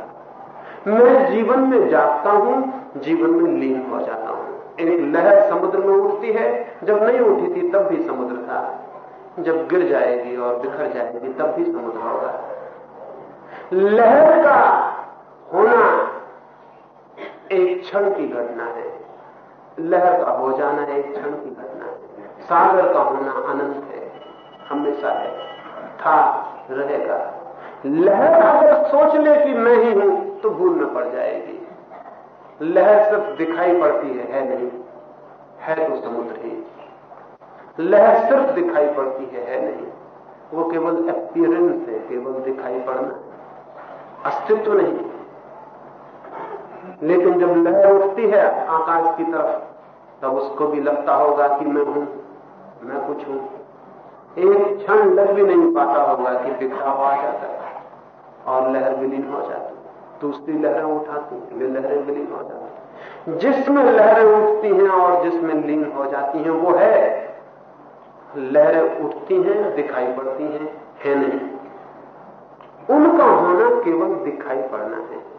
मैं जीवन में जागता हूँ, जीवन में लीन हो जाता हूँ। एक लहर समुद्र में उठती है, जब नहीं उठी थी तब भी समुद्र था। जब गिर जाएगी और बिखर जाएगी, तब भी समुद्र होगा। लहर का होना एक क्षण की घटना है। लहर का हो जाना एक क्षण की घटना है। सागर का होना अनंत है। हमेशा है। था, रहेगा। लहर अगर सोच ले कि मैं ही हूँ तो भूल में पड़ जाएगी। लहर सिर्फ़ दिखाई पड़ती है है नहीं। है तो समुद्र ही। लहर सिर्फ़ दिखाई पड़ती है है नहीं? वो केवल अपीयरेंस है, केवल दिखाई पड़ना। अस्तित्व नहीं। लेकिन जब लहर उठती है आकाश की तरफ़, तब उसको भी लगता होगा कि मैं हूँ, मैं कुछ हूँ। एक क्षण लग भी नहीं पाता होगा कि बिखराव आ जाता है, और लहर विलीन हो जाती दूसरी लहरें उठाती वे लहरें विलीन हो जाती जिसमें लहरें उठती हैं और जिसमें लीन हो जाती हैं, वो है लहरें उठती हैं, दिखाई पड़ती हैं, है नहीं। उनका होना केवल दिखाई पड़ना है।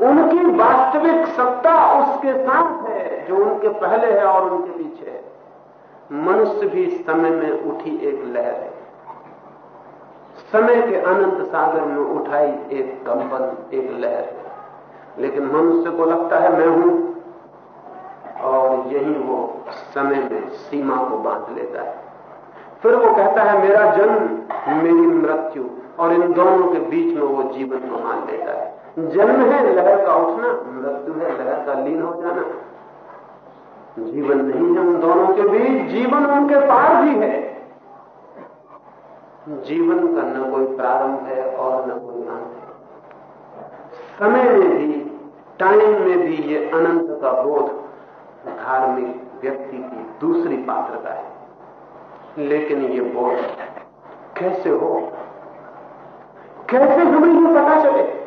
उनकी वास्तविक सत्ता उसके साथ है, जो उनके पहले है और उनके पीछे है। मनुष्य भी समय में उठी एक लहर है। समय के अनंत सागर में उठाई एक कंपन, एक लहर है। लेकिन मनुष्य को लगता है, मैं हूँ। और यही वो समय में सीमा को बाँध लेता है। फिर वो कहता है, मेरा जन्म, मेरी मृत्यु और इन दोनों के बीच में वो जीवन को मान लेता है। जन्म है, लहर का उठना, मृत्यु है, लहर का लीन हो जाना। जीवन नहीं है उन दोनों के बीच, जीवन उनके पार भी है। जीवन का न कोई प्रारंभ है और न कोई अंत है। समय में भी टाइम में भी ये अनंत का बोध धार्मिक व्यक्ति की दूसरी पात्रता है। लेकिन ये बोध कैसे हो? कैसे हमें ये पता चले?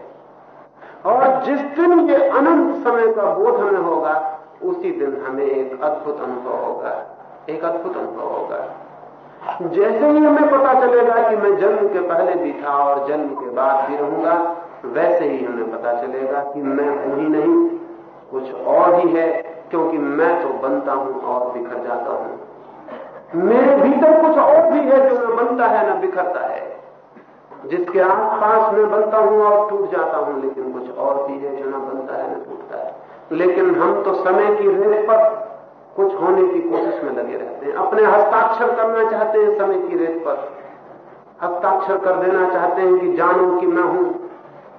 और जिस दिन ये अनंत समय का बोध हमें होगा, उसी दिन हमें एक अद्भुत अनुभव होगा। एक अद्भुत अनुभव होगा। जैसे ही हमें पता चलेगा कि मैं जन्म के पहले भी था और जन्म के बाद भी रहूँगा, वैसे ही हमें पता चलेगा कि मैं हूँ ही नहीं। कुछ और ही है। क्योंकि मैं तो बनता हूँ और बिखर जाता हूँ। मेरे भीतर कुछ और भी है जो न बनता है, न बिखरता है। जिसके आसपास मैं बनता हूँ और टूट जाता हूँ, लेकिन कुछ और भी है जो न बनता है, न टूटता है। लेकिन हम तो समय की रेत पर कुछ होने की कोशिश में लगे रहते हैं। अपने हस्ताक्षर करना चाहते हैं समय की रेत पर। हस्ताक्षर कर देना चाहते हैं कि जानो कि मैं हूँ।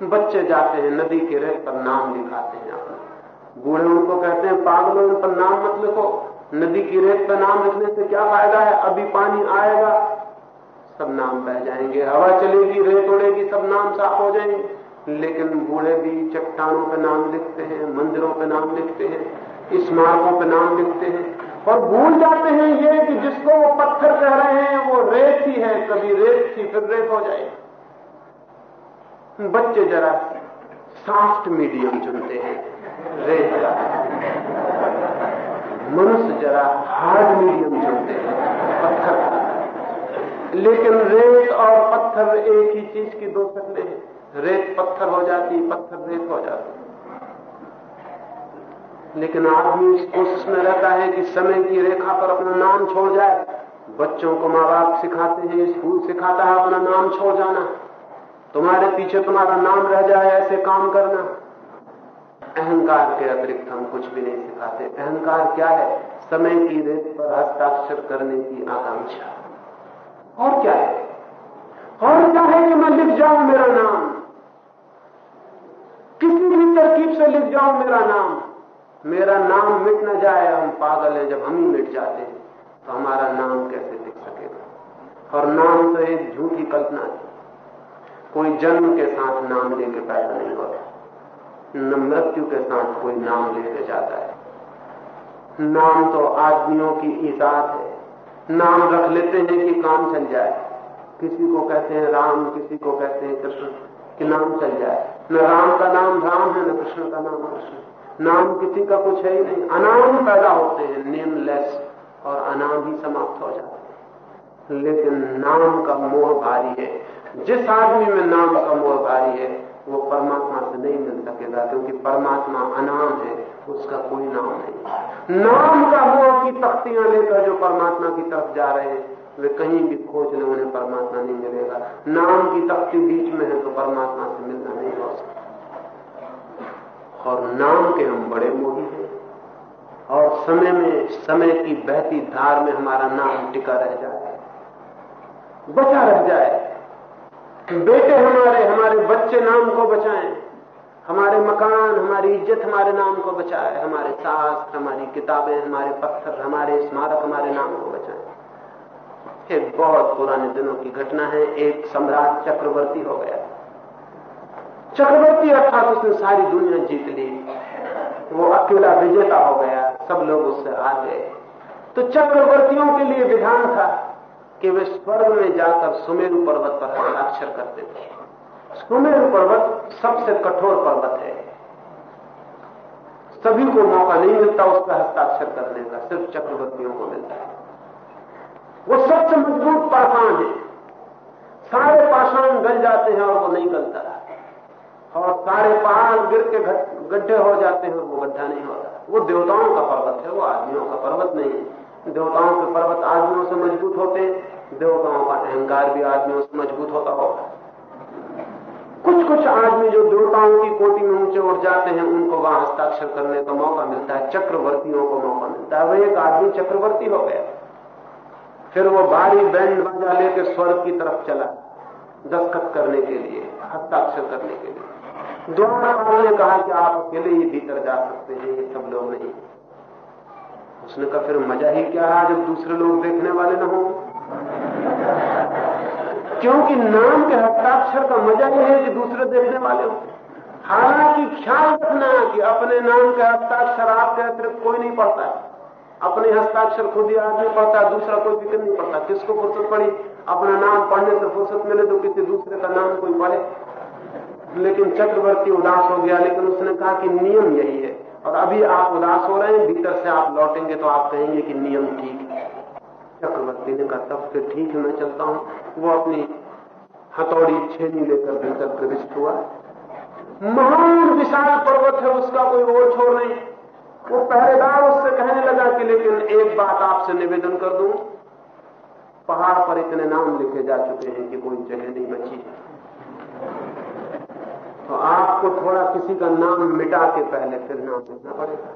बच्चे जाते हैं, नदी के रेत पर नाम लिखाते हैं। बूढ़े उनको कहते हैं, पागलों उन पर नाम मत लिखो। नदी की रेत पर नाम लिखने से क्या फ़ायदा है? अभी पानी आएगा, सब नाम बह जाएँगे। हवा चलेगी, रेत उड़ेगी, सब नाम साफ़ हो जाएँगे। लेकिन बूढ़े भी चट्टानों पर नाम लिखते हैं, मंदिरों पर नाम लिखते हैं, स्मारकों पर नाम लिखते हैं। और भूल जाते हैं ये कि जिसको वो पत्थर कह रहे हैं, वो रेत ही है। कभी रेत थी फिर रेत हो जाए। बच्चे जरा सॉफ्ट मीडियम चुनते हैं। रेत का मनुष्य जरा हार्ड मीडियम चुनते हैं, पत्थर। लेकिन रेत और पत्थर एक ही चीज़ की दो शक्लें हैं। रेत पत्थर हो जाती, पत्थर रेत हो जाती। लेकिन आदमी इस कोशिश में रहता है कि समय की रेखा पर अपना नाम छोड़ जाए। बच्चों को माँ बाप सिखाते हैं, स्कूल सिखाता है अपना नाम छोड़ जाना। तुम्हारे पीछे तुम्हारा नाम रह जाए, ऐसे काम करना। अहंकार के अतिरिक्त हम कुछ भी नहीं सिखाते। अहंकार क्या है? समय की रेत पर हस्ताक्षर करने की आकांक्षा। और क्या है? और क्या है कि मैं लिख जाऊँ मेरा नाम? किसी भी तरकीब से लिख जाऊँ मेरा नाम? मेरा नाम मिट न जाए, हम पागल हैं। जब हम ही मिट जाते हैं तो हमारा नाम कैसे टिक सकेगा? और नाम तो एक झूठी कल्पना थी। कोई जन्म के साथ नाम लेके पैदा नहीं होता। न मृत्यु के साथ कोई नाम लेके जाता है। नाम तो आदमियों की ईजाद है। नाम रख लेते हैं कि काम चल जाए। किसी को कहते हैं राम, किसी को कहते हैं कृष्ण, कि नाम चल जाए। न राम का नाम राम है, न कृष्ण का नाम कृष्ण। नाम किसी का कुछ है ही नहीं। अनाम पैदा होते हैं नेमलेस और अनाम ही समाप्त हो जाते हैं। लेकिन नाम का मोह भारी है। जिस आदमी में नाम का मोह भारी है वो परमात्मा से नहीं मिल सकेगा, क्योंकि परमात्मा अनाम है, उसका कोई नाम नहीं। नाम का मोह की तख्तियाँ लेकर जो परमात्मा की तरफ़ जा रहे हैं, वे कहीं भी खोज ले उन्हें परमात्मा नहीं मिलेगा। नाम की तख्ती बीच में है तो परमात्मा से मिलना नहीं हो सकता। और नाम के हम बड़े मोही हैं। और समय में, समय की बहती धार में हमारा नाम टिका रह जाए। बचा रह जाए। बेटे हमारे हमारे बच्चे नाम को बचाएँ। हमारे मकान, हमारी इज़्ज़त हमारे नाम को बचाए। हमारे शास्त्र हमारी किताबें, हमारे पत्थर, हमारे स्मारक हमारे नाम को बचाए। एक बहुत पुराने दिनों की घटना है। एक सम्राट चक्रवर्ती हो गया। चक्रवर्ती अर्थात उसने सारी दुनिया जीत ली। वो अकेला विजेता हो गया। सब लोग उससे हार गए। तो चक्रवर्तियों के लिए विधान था। कि वे स्वर्ग में जाकर सुमेरु पर्वत पर हस्ताक्षर करते थे। सुमेरु पर्वत सबसे कठोर पर्वत है। सभी को मौका नहीं मिलता उस पर हस्ताक्षर करने का, सिर्फ़ चक्रवर्तियों को मिलता है। वो सबसे मज़बूत पाषाण है। सारे पाषाण गल जाते हैं और वो नहीं गलता। और सारे पहाड़ गिर के गड्ढे हो जाते हैं वो गड्ढा नहीं होता। वो देवताओं का पर्वत है, वो आदमियों का पर्वत नहीं है। देवताओं के पर्वत आदमियों से मज़बूत होते, देवताओं का अहंकार भी आदमियों से मज़बूत होता होगा। कुछ कुछ आदमी जो देवताओं की कोटि में ऊँचे उठ जाते हैं, उनको वहाँ हस्ताक्षर करने का मौका मिलता है, चक्रवर्तियों को मौका मिलता है। वह एक आदमी चक्रवर्ती हो गया। फिर वो भारी बैंड बाजा लेकर स्वर्ग की तरफ़ चला, दस्तखत करने के लिए, हस्ताक्षर करने के लिए। द्वारा ने कहा कि आप अकेले ही भीतर जा सकते हैं, ये सब लोग नहीं। उसने कहा, फिर मज़ा ही क्या है जब दूसरे लोग देखने वाले ना हो? क्योंकि नाम के हस्ताक्षर का मज़ा यह है कि दूसरे देखने वाले हो। हालाँकि ख्याल रखना कि अपने नाम के हस्ताक्षर आपके अतिरिक्त कोई नहीं पढ़ता है। अपने हस्ताक्षर खुद ही आदमी पढ़ता है, दूसरा कोई फ़िक्र नहीं पड़ता किसको फुर्सत पड़ी? अपना नाम पढ़ने से फुर्सत मिले तो किसी दूसरे का नाम कोई पढ़े। लेकिन चक्रवर्ती उदास हो गया, लेकिन उसने कहा कि नियम यही है। और अभी आप उदास हो रहे हैं, भीतर से आप लौटेंगे तो आप कहेंगे कि नियम ठीक चक्रवर्ती ने कहा, तब फिर ठीक मैं चलता हूँ। वो अपनी हथौड़ी छेनी लेकर भीतर प्रविष्ट हुआ। महान विशाल पर्वत है, उसका कोई और छोर नहीं। वो पहरेदार उससे कहने लगा कि लेकिन एक बात आपसे निवेदन कर दूँ, पहाड़ पर इतने नाम लिखे जा चुके हैं कि कोई जगह नहीं बची। तो आपको थोड़ा किसी का नाम मिटा के पहले फिर नाम लिखना पड़ेगा।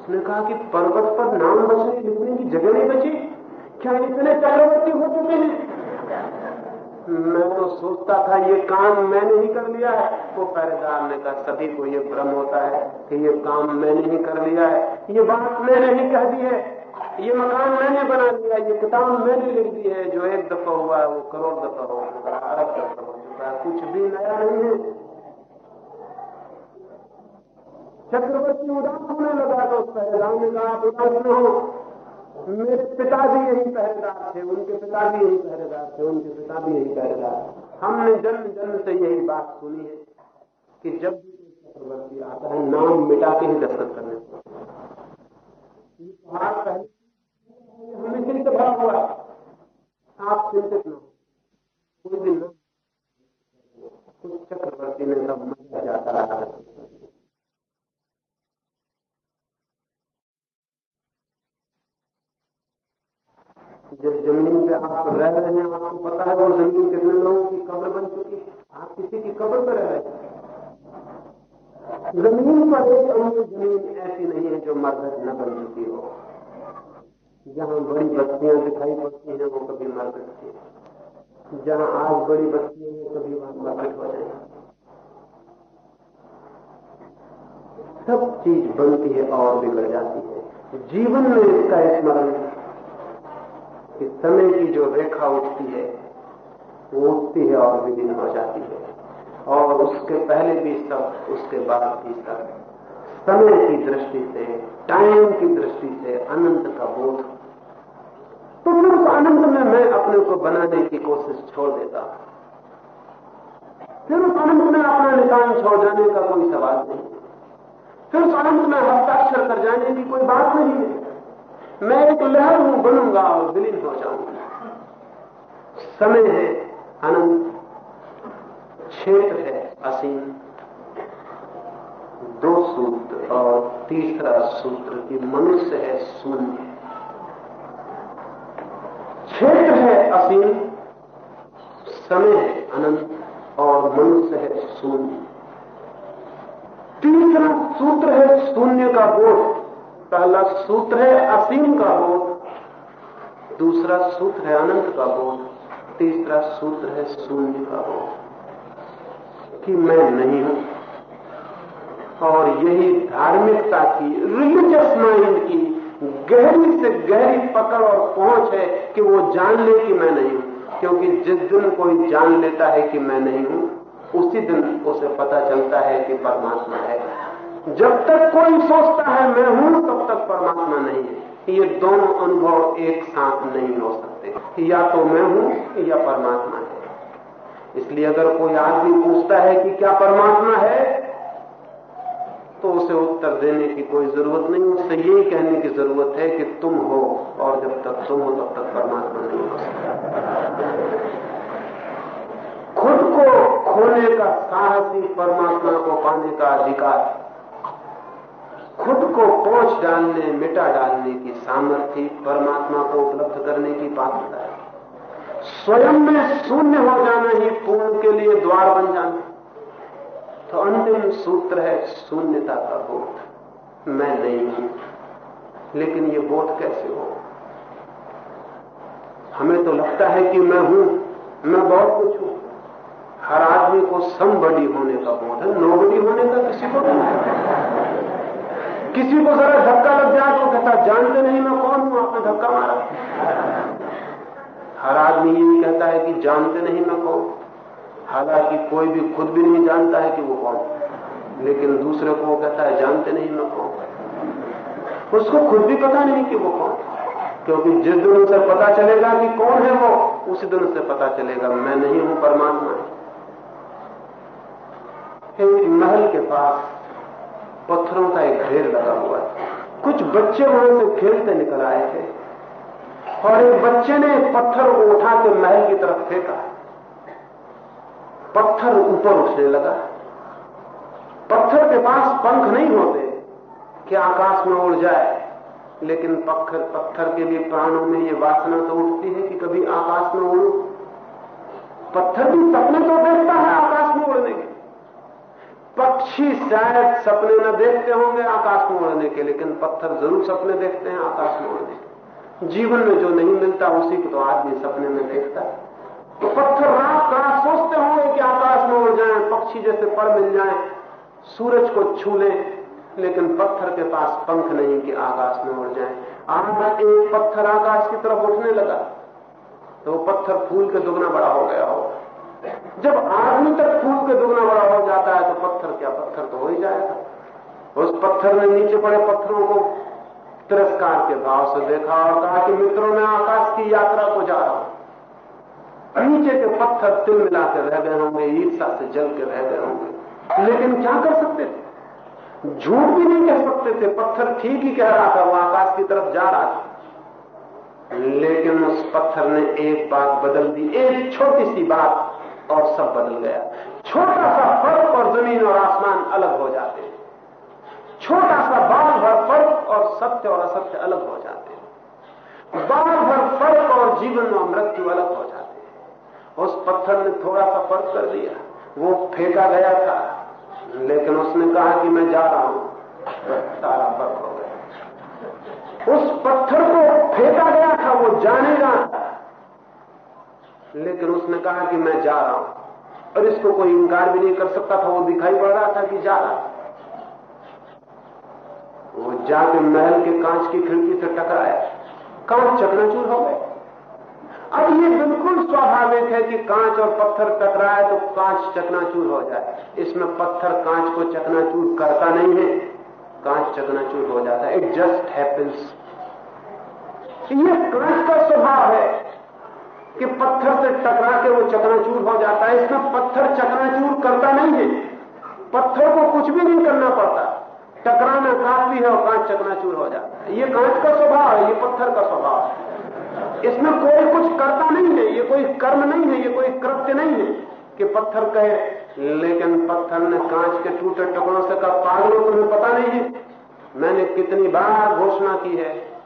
उसने कहा कि पर्वत पर नाम बचने लिखने की जगह नहीं बची। क्या इतने चक्रवर्ती हो चुके हैं? मैं तो सोचता था ये काम मैंने ही कर लिया है। वो तो पहरेदार ने कहा, सभी को ये भ्रम होता है कि ये काम मैंने ही कर लिया है। ये बात मैंने ही कह दी है। ये मकान मैंने बना दिया, ये किताब मैंने लिख दी है, जो एक दफ़ा हुआ है, वो करोड़ दफ़ा हो चुका है, अरब दफ़ा हो चुका कुछ भी नया नहीं है। चक्रवर्ती उदास होने लगा तो पहरेदार ने कहा, आप उदास न हो। मेरे पिता भी यही पहरेदार थे, उनके पिता भी यही पहरेदार थे, उनके पिता भी यही पहरेदार हमने जन्म जन्म से यही बात सुनी है कि जब भी चक्रवर्ती आता है, नाम मिटा के ही दस्तखत करने। पहले भरा हुआ आप चिंतित न हो दिन चक्रवर्ती ने सब मज़ा जाता रहा जिस ज़मीन पे आप रह रहे हैं, आपको पता है वो ज़मीन कितने लोगों की कब्र बन चुकी है। आप किसी की कब्र पर रह रहे हैं। ज़मीन पर एक अमूल ज़मीन ऐसी नहीं है जो मरघट न बन चुकी हो। जहाँ बड़ी बस्तियाँ दिखाई पड़ती हैं, वो कभी मरघट थी जहाँ आज बड़ी बस्तियाँ हैं, कभी वहाँ मरघट हो जाए सब चीज़ बनती है और बिगड़ जाती है। जीवन में इसका स्मरण कि समय की जो रेखा उठती है, वो उठती है और विलीन हो जाती है। और उसके पहले भी सब, उसके बाद भी सब। समय की दृष्टि से टाइम की दृष्टि से अनंत का बोध। तो फिर उस आनंद में मैं अपने को बनाने की कोशिश छोड़ देता। फिर उस आनंद में अपना निशान छोड़ जाने का कोई सवाल नहीं। फिर उस आनंद में हस्ताक्षर कर जाने की कोई बात नहीं है। मैं एक लहर हूँ बनूँगा और विलीन हो जाऊँगा। समय है अनंत। क्षेत्र है असीम। दो सूत्र और तीसरा सूत्र कि मनुष्य है, शून्य क्षेत्र है असीम, समय है अनंत और मनुष्य है शून्य। तीसरा सूत्र है शून्य का बोध। पहला सूत्र है असीम का बोध, दूसरा सूत्र है अनंत का बोध, तीसरा सूत्र है शून्य का बोध। कि मैं नहीं हूँ। और यही धार्मिकता की रिलीजियस माइंड की गहरी से गहरी पकड़ और पहुँच है कि वो जान ले कि मैं नहीं हूँ। क्योंकि जिस दिन कोई जान लेता है कि मैं नहीं हूँ, उसी दिन उसे पता चलता है कि परमात्मा है। जब तक कोई सोचता है मैं हूँ, तब तक परमात्मा नहीं है। ये दोनों अनुभव एक साथ नहीं हो सकते। या तो मैं हूँ या परमात्मा है। इसलिए अगर कोई आदमी पूछता है कि क्या परमात्मा है तो उसे उत्तर देने की कोई ज़रूरत नहीं, उससे यही कहने की ज़रूरत है कि तुम हो, और जब तक तुम हो, तब तक परमात्मा नहीं हो सकता। खुद को खोने का साहसी परमात्मा को पाने का अधिकार, खुद को पहुँच डालने, मिटा डालने की सामर्थ्य परमात्मा को उपलब्ध करने की पात्रता है। स्वयं में शून्य हो जाना ही पूर्ण के लिए द्वार बन जाना। तो अंतिम सूत्र है शून्यता का बोध। मैं नहीं हूँ लेकिन ये बोध कैसे हो? हमें तो लगता है कि मैं हूँ, मैं बहुत कुछ हूँ। हर आदमी को समबडी होने का बोध है, नोबडी होने का किसी को नहीं। किसी को जरा धक्का लग जाए तो कहता जानते नहीं मैं कौन हूँ, आपने धक्का मारा। हर आदमी यही कहता है कि जानते नहीं मैं कौन। हालाँकि कोई भी खुद भी नहीं जानता है कि वो कौन। लेकिन दूसरे को वो कहता है, जानते नहीं मैं कौन। उसको खुद भी पता नहीं कि वो कौन। क्योंकि जिस दिन उसे पता चलेगा कि कौन है वो, उसी दिन उसे पता चलेगा, मैं नहीं हूँ परमात्मा। एक महल के पास पत्थरों का एक ढेर लगा हुआ है। कुछ बच्चे वहाँ से खेलते निकल आए थे। और एक बच्चे ने पत्थर उठा के महल की तरफ़ फेंका। पत्थर ऊपर उठने लगा। पत्थर के पास पंख नहीं होते कि आकाश में उड़ जाए, लेकिन पत्थर पत्थर के भी प्राणों में ये वासना तो उठती है कि कभी आकाश में उड़ू। पत्थर भी सपने तो देखता है आकाश में उड़ने के। पक्षी शायद सपने न देखते होंगे आकाश में उड़ने के, लेकिन पत्थर ज़रूर सपने देखते हैं आकाश में उड़ने के। जीवन में जो नहीं मिलता, उसी को तो आदमी सपने में देखता है। तो पत्थर रात रात सोचते होंगे कि आकाश में उड़ जाए, पक्षी जैसे पड़ मिल जाए, सूरज को छू लें, लेकिन पत्थर के पास पंख नहीं कि आकाश में उड़ जाए। आज एक पत्थर आकाश की तरफ़ उठने लगा तो वो पत्थर फूल के दुगना बड़ा हो गया होगा। जब आदमी तक फूल के दुगना बड़ा हो जाता है तो पत्थर क्या? पत्थर तो हो ही जाएगा। उस पत्थर ने नीचे पड़े पत्थरों को तिरस्कार के भाव से देखा और कहा कि मित्रों, मैं आकाश की यात्रा को जा रहा हूँ। नीचे के पत्थर तिल मिला के रह गए होंगे ईर्षा से जल के रह गए होंगे। लेकिन क्या कर सकते थे? झूठ भी नहीं कह सकते थे। पत्थर ठीक ही कह रहा था, वो आकाश की तरफ़ जा रहा था। लेकिन उस पत्थर ने एक बात बदल दी, एक छोटी सी बात और सब बदल गया। छोटा सा फ़र्क और ज़मीन और आसमान अलग हो जाते। छोटा सा बाल भर फ़र्क और सत्य और असत्य अलग हो जाते हैं। बाल भर फ़र्क और जीवन और मृत्यु अलग हो जाते हैं। उस पत्थर ने थोड़ा सा फ़र्क कर दिया, वो फेंका गया था, लेकिन उसने कहा कि मैं जा रहा हूँ। सारा फ़र्क हो गया। उस पत्थर को फेंका गया था, वो जाने रहा था लेकिन उसने कहा कि मैं जा रहा हूँ, और इसको कोई इंकार भी नहीं कर सकता था, वो दिखाई पड़ रहा था कि जा रहा वो जाके महल के कांच की खिड़की से टकराया कांच चकनाचूर हो गए? अब ये बिल्कुल स्वाभाविक है कि कांच और पत्थर टकराए तो कांच चकनाचूर हो जाए। इसमें पत्थर कांच को चकनाचूर करता नहीं है। कांच चकनाचूर हो जाता है। इट जस्ट हैपन्स ये कांच का स्वभाव है कि पत्थर से टकरा के वो चकनाचूर हो जाता है। इसमें पत्थर चकनाचूर करता नहीं है। पत्थर को कुछ भी नहीं करना पड़ता। टकराना काफ़ी है और कांच चकनाचूर हो जाता है। ये कांच का स्वभाव है, ये पत्थर का स्वभाव है। इसमें कोई कुछ करता नहीं है, ये कोई कर्म नहीं है, ये कोई कृत्य नहीं है कि पत्थर कहे। लेकिन पत्थर ने कांच के टूटे टुकड़ों से कहा, पागलों, तुम्हें पता नहीं है, मैंने कितनी बार घोषणा की है।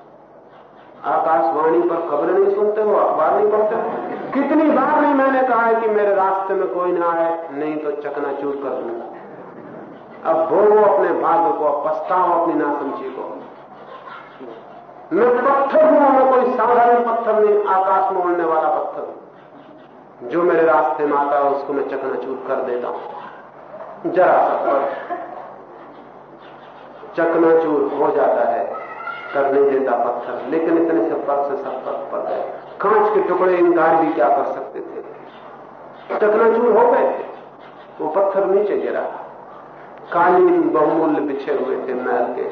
आकाशवाणी पर खबरें नहीं सुनते हो, अखबार नहीं पढ़ते हो? कितनी बार नहीं मैंने कहा है कि मेरे रास्ते में कोई ना आए, नहीं तो चकनाचूर कर दूँगा। अब भोगो अपने भाग्य को, अब पछताओ अपनी नासमझी को। मैं पत्थर हूँ, मैं कोई साधारण पत्थर नहीं, आकाश में उड़ने वाला पत्थर हूँ। जो मेरे रास्ते में आता है, उसको मैं चकनाचूर कर देता हूँ। जरा सा फ़र्क चकनाचूर हो जाता है कर नहीं देता पत्थर, लेकिन इतने से फ़र्क से सब फ़र्क पड़ गए कांच के टुकड़े इनकार भी क्या कर सकते थे? चकनाचूर हो गए वो पत्थर नीचे गिरा। कालीन बहुमूल्य बिछे हुए थे महल के।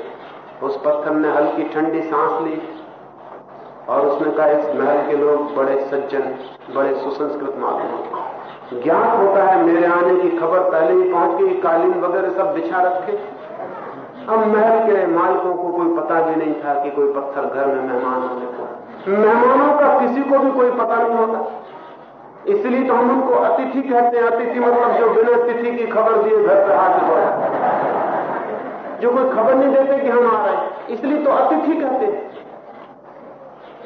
उस पत्थर ने हल्की ठंडी सांस ली और उसने कहा, इस महल के लोग बड़े सज्जन, बड़े सुसंस्कृत मालूम ज्ञात होता है, मेरे आने की खबर पहले ही पहुँच गई, कालीन वगैरह सब बिछा रखे। अब महल के मालिकों को कोई पता भी नहीं था कि कोई पत्थर घर में मेहमान होने को। मेहमानों का किसी को भी कोई पता नहीं होता। इसलिए तो हम उनको अतिथि कहते हैं, अतिथि मतलब जो बिना तिथि की खबर दिए घर पर हाजिर हो जो कोई खबर नहीं देते कि हम आ रहे हैं, इसलिए तो अतिथि कहते हैं।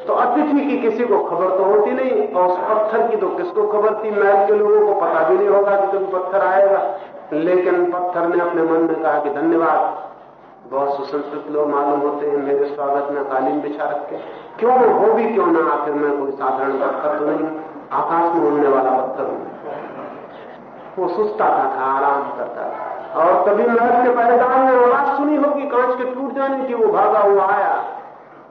तो अतिथि की किसी को खबर तो होती नहीं, और उस पत्थर की तो किसको खबर थी? महल के लोगों को पता भी नहीं होगा कि तुम पत्थर आएगा। लेकिन पत्थर ने अपने मन में कहा कि धन्यवाद। बहुत सुसंस्कृत लोग मालूम होते हैं, मेरे स्वागत में कालीन बिछा रखे क्यों? हो भी क्यों ना आखिर मैं कोई साधारण पत्थर तो नहीं। आकाश में उड़ने वाला पत्थर। हूँ वो सुस्ता था आराम करता था। और तभी महल के पहरेदार ने आवाज़ सुनी होगी, कांच के टूट जाने की वो भागा हुआ आया।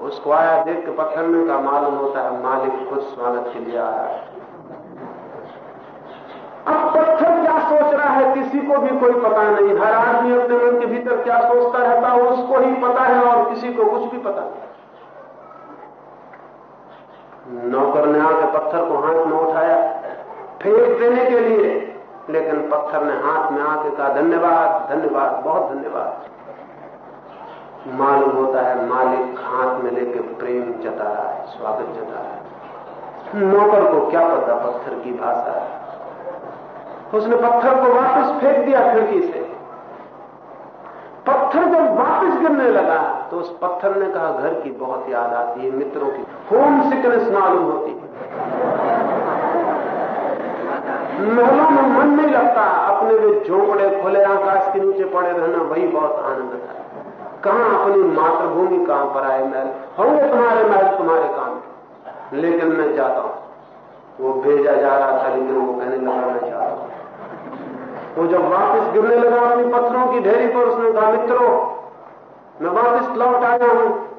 उसको आया देख के पत्थर में का मालूम होता है, मालिक खुद स्वागत के लिए आया। अब पत्थर क्या सोच रहा है, किसी को भी कोई पता नहीं। हर आदमी अपने मन के भीतर क्या सोचता रहता है, उसको ही पता है और किसी को कुछ भी पता नहीं। नौकर ने आके पत्थर को हाथ में उठाया, फेंक देने के लिए। लेकिन पत्थर ने हाथ में आके कहा, धन्यवाद धन्यवाद, बहुत धन्यवाद। मालूम होता है, मालिक हाथ में लेके प्रेम जता रहा है, स्वागत जता रहा है। नौकर को क्या पता पत्थर की भाषा है। उसने पत्थर को वापस फेंक दिया खिड़की से। पत्थर जब वापस गिरने लगा तो उस पत्थर ने कहा, घर की बहुत याद आती है, मित्रों की। होम सिकनेस मालूम होती महलों में मन नहीं लगता, अपने वे झोंपड़े खुले आकाश के नीचे पड़े रहना, वही बहुत आनंद था। कहाँ अपनी मातृभूमि कहाँ पर आए महल? होंगे तुम्हारे महल, तुम्हारे काम लेकिन मैं जाता हूँ। वो भेजा जा रहा था, लेकिन वो कहने लगा, मैं जाता हूँ। वो जब वापस गिरने लगा, अपनी पत्थरों की ढेरी पर, उसने कहा, मित्रों, मैं वापस लौट आया हूँ।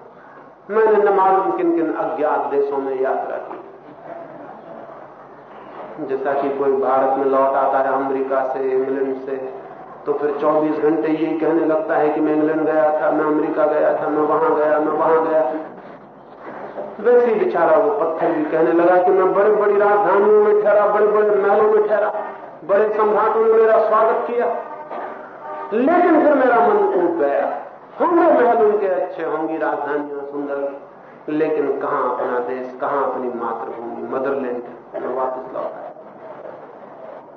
मैंने न मालूम किन किन अज्ञात देशों में यात्रा की। जैसा कि कोई भारत में लौट आता है अमेरिका से, इंग्लैंड से तो फिर 24 घंटे यही कहने लगता है कि मैं इंग्लैंड गया था, मैं अमेरिका गया था, मैं वहाँ गया, मैं वहाँ गया। वैसे ही बेचारा वो पत्थर भी कहने लगा कि मैं बड़ी बड़ी राजधानियों में ठहरा, बड़े बड़े महलों में ठहरा, बड़े सम्राटों ने मेरा स्वागत किया। लेकिन फिर मेरा मन उठ गया। होंगे महल उनके अच्छे होंगी राजधानियाँ सुंदर। लेकिन कहाँ अपना देश, कहाँ अपनी मातृभूमि, मदरलैंड मैं वापस लौट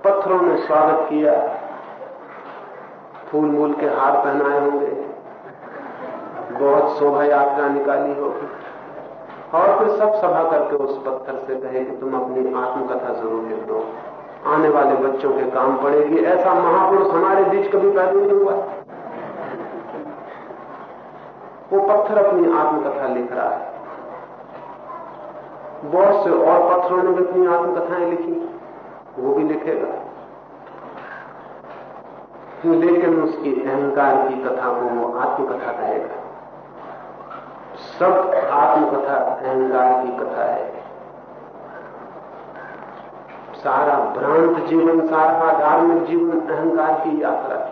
पत्थरों ने स्वागत किया। फूल मूल के हार पहनाए होंगे। बहुत शोभा यात्रा निकाली होगी। और फिर सब सभा करके उस पत्थर से कहे कि तुम अपनी आत्मकथा ज़रूर लिख दो। आने वाले बच्चों के काम पड़ेगी। ऐसा महापुरुष हमारे बीच कभी पैदा नहीं हुआ। वो पत्थर अपनी आत्मकथा लिख रहा है। बहुत से और पत्थरों ने भी अपनी आत्मकथाएँ लिखी। वो भी लिखेगा। लेकिन उसकी अहंकार की कथा को वो आत्मकथा कहेगा। सब आत्मकथा अहंकार की कथा है। सारा भ्रांत जीवन, सारा धार्मिक जीवन अहंकार की यात्रा।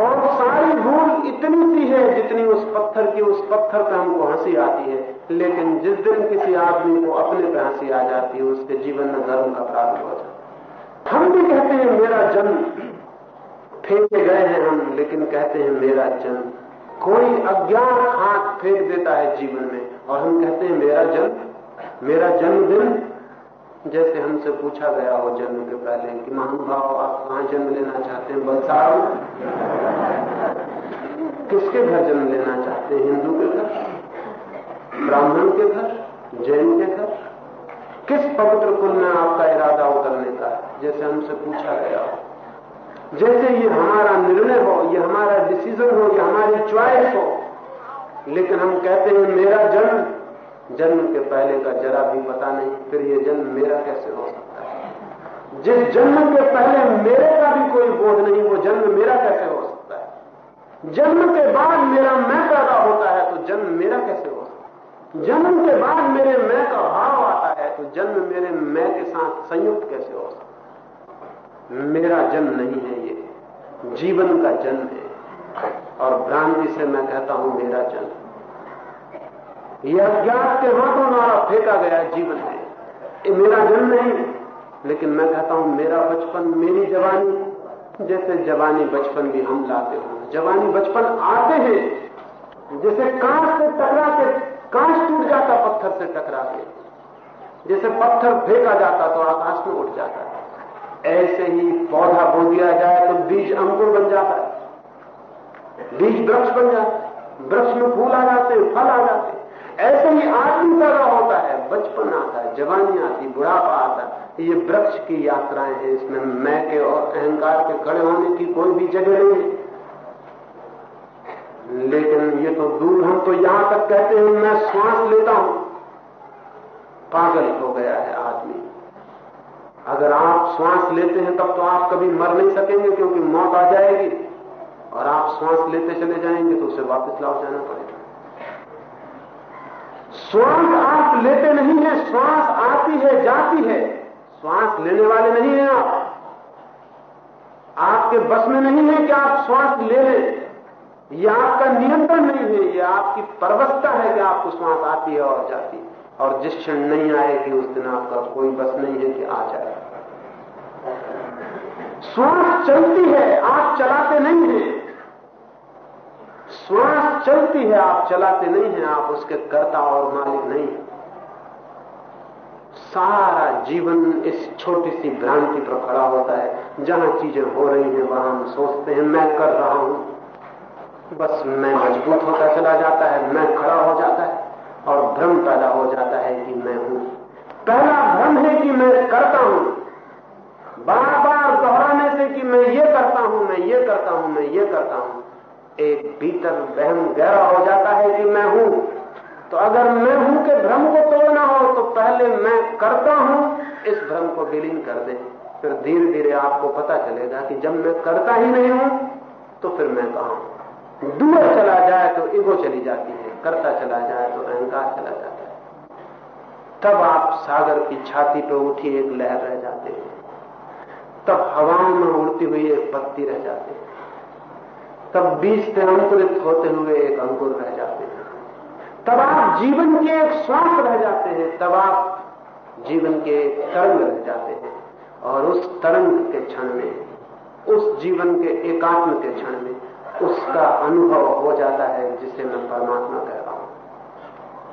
और सारी भूल इतनी सी है जितनी उस पत्थर की, उस पत्थर पर हमको हँसी आती है। लेकिन जिस दिन किसी आदमी को अपने पे हँसी आ जाती है, उसके जीवन में धर्म का प्रारंभ हो जाता हम भी कहते हैं, मेरा जन्म फेंके गए हैं हम, लेकिन कहते हैं, मेरा जन्म कोई अज्ञान हाथ फेंक देता है जीवन में। और हम कहते हैं, मेरा जन्म, मेरा जन्मदिन जैसे हमसे पूछा गया हो जन्म के पहले कि महानुभाव, आप कहाँ जन्म लेना चाहते हैं? बलसाड़ किसके घर जन्म लेना चाहते हैं? हिंदू के घर? ब्राह्मण के घर? जैन के घर? किस पवित्र कुल में आपका इरादा उतरने का है? जैसे हमसे पूछा गया हो। जैसे ये हमारा निर्णय हो, ये हमारा डिसीज़न हो, ये हमारी च्वाइस हो, लेकिन हम कहते हैं, मेरा जन्म जन्म के पहले का जरा भी पता नहीं, फिर ये जन्म मेरा कैसे हो सकता है? जिस जन्म के पहले मेरे का भी कोई बोध नहीं, वो जन्म मेरा कैसे हो सकता है? जन्म के बाद मेरा मैं पैदा होता है तो जन्म मेरा कैसे हो सकता है? जन्म के बाद मेरे मैं का भाव आता है तो जन्म मेरे मैं के साथ संयुक्त कैसे हो सकता है? मेरा जन्म नहीं है ये, जीवन का जन्म है। और भ्रांति से मैं कहता हूँ, मेरा जन्म। यह अज्ञात के हाथों द्वारा फेंका गया जीवन है। ये मेरा जन्म नहीं, लेकिन मैं कहता हूँ, मेरा बचपन मेरी जवानी। जैसे जवानी बचपन भी हम लाते हो, जवानी बचपन आते हैं। जैसे कांच से टकरा के कांच टूट जाता, पत्थर से टकरा के जैसे पत्थर फेंका जाता तो आकाश में उठ जाता है। ऐसे ही पौधा बो दिया जाए तो बीज अंकुर बन जाता है। बीज वृक्ष बन जाते वृक्ष में फूल आ जाते हैं, फल आ जाते हैं। ऐसे ही आदमी पैदा होता है, बचपन आता है, जवानी आती, बुढ़ापा आता है। ये वृक्ष की यात्राएँ हैं, इसमें मैं के और अहंकार के खड़े होने की कोई भी जगह नहीं है। लेकिन ये तो दूर, हम तो यहाँ तक कहते हैं, मैं श्वास लेता हूँ। पागल हो गया है आदमी। अगर आप श्वास लेते हैं, तब तो आप कभी मर नहीं सकेंगे, क्योंकि मौत आ जाएगी। और आप श्वास लेते चले जाएँगे तो उसे वापस लौट जाना पड़ेगा। श्वास आप लेते नहीं है, श्वास आती है, जाती है। श्वास लेने वाले नहीं है आप। आपके बस में नहीं है कि आप श्वास ले लें। यह आपका नियंत्रण नहीं है यह आपकी परवस्था है कि आपको श्वास आती है और जाती है। और जिस क्षण नहीं आएगी, उस दिन आपका कोई बस नहीं है कि आ जाए। श्वास चलती है, आप चलाते नहीं हैं। श्वास चलती है, आप चलाते नहीं हैं, आप उसके कर्ता और मालिक नहीं सारा जीवन इस छोटी सी भ्रांति पर खड़ा होता है। जहाँ चीज़ें हो रही हैं, वहाँ हम सोचते हैं, मैं कर रहा हूँ। बस मैं मज़बूत होता चला जाता है, मैं खड़ा हो जाता है और भ्रम पैदा हो जाता है कि मैं हूँ। पहला भ्रम है कि मैं करता हूँ। बार बार दोहराने से कि मैं ये करता हूँ, मैं ये करता हूँ, मैं ये करता हूँ। एक भीतर वहम गहरा हो जाता है कि मैं हूँ। तो अगर मैं हूँ के भ्रम को तोड़ना हो तो पहले मैं करता हूँ। इस भ्रम को विलीन कर दे। फिर धीरे धीरे आपको पता चलेगा कि जब मैं करता ही नहीं हूँ तो फिर मैं कहा दूर चला जाए तो ईगो चली जाती है, करता चला जाए तो अहंकार चला जाता है। तब आप सागर की छाती पर उठी एक लहर रह जाते हैं। तब हवाओं में उड़ती हुई एक पत्ती रह जाती है। तब बीज से अंकुरित होते हुए एक अंकुर रह जाते हैं। तब आप जीवन के एक श्वास रह जाते हैं, तब आप जीवन के एक तरंग रह जाते हैं। और उस तरंग के क्षण में, उस जीवन के एकात्म के क्षण में उसका अनुभव हो जाता है, जिसे मैं परमात्मा कह रहा हूँ।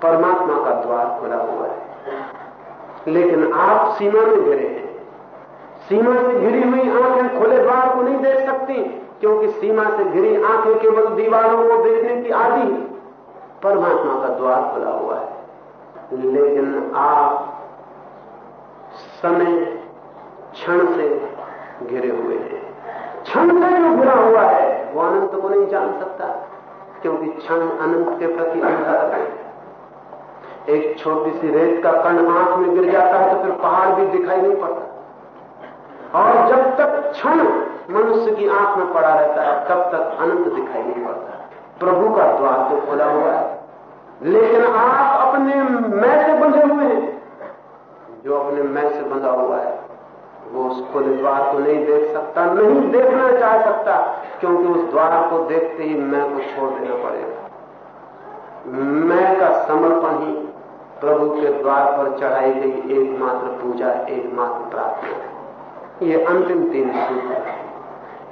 परमात्मा का द्वार खुला हुआ है। लेकिन आप सीमा में घिरे हैं। सीमा से घिरी हुई आँखें खुले द्वार को नहीं देख सकती। क्योंकि सीमा से घिरी आँखें केवल दीवारों को देखने की आदि परमात्मा का द्वार खुला हुआ है। लेकिन आप समय क्षण से घिरे हुए हैं। क्षण से जो घिरा हुआ है, वो अनंत को नहीं जान सकता, क्योंकि क्षण अनंत के प्रति अंधा है। एक छोटी सी रेत का कण आँख में गिर जाता है तो फिर पहाड़ भी दिखाई नहीं पड़ता। और जब तक क्षण मनुष्य की आँख में पड़ा रहता है, तब तक अनंत दिखाई नहीं पड़ता। प्रभु का द्वार तो खोला हुआ है। लेकिन आप अपने मैं से बंधे हुए हैं। जो अपने मैं से बंधा हुआ है, वो उस खुले द्वार को नहीं देख सकता, नहीं देखना चाह सकता, क्योंकि उस द्वार को देखते ही मैं को छोड़ देना पड़ेगा। मैं का समर्पण ही प्रभु के द्वार पर चढ़ाई गई एकमात्र पूजा, एकमात्र प्रार्थना ये अंतिम तीन सूत्र है।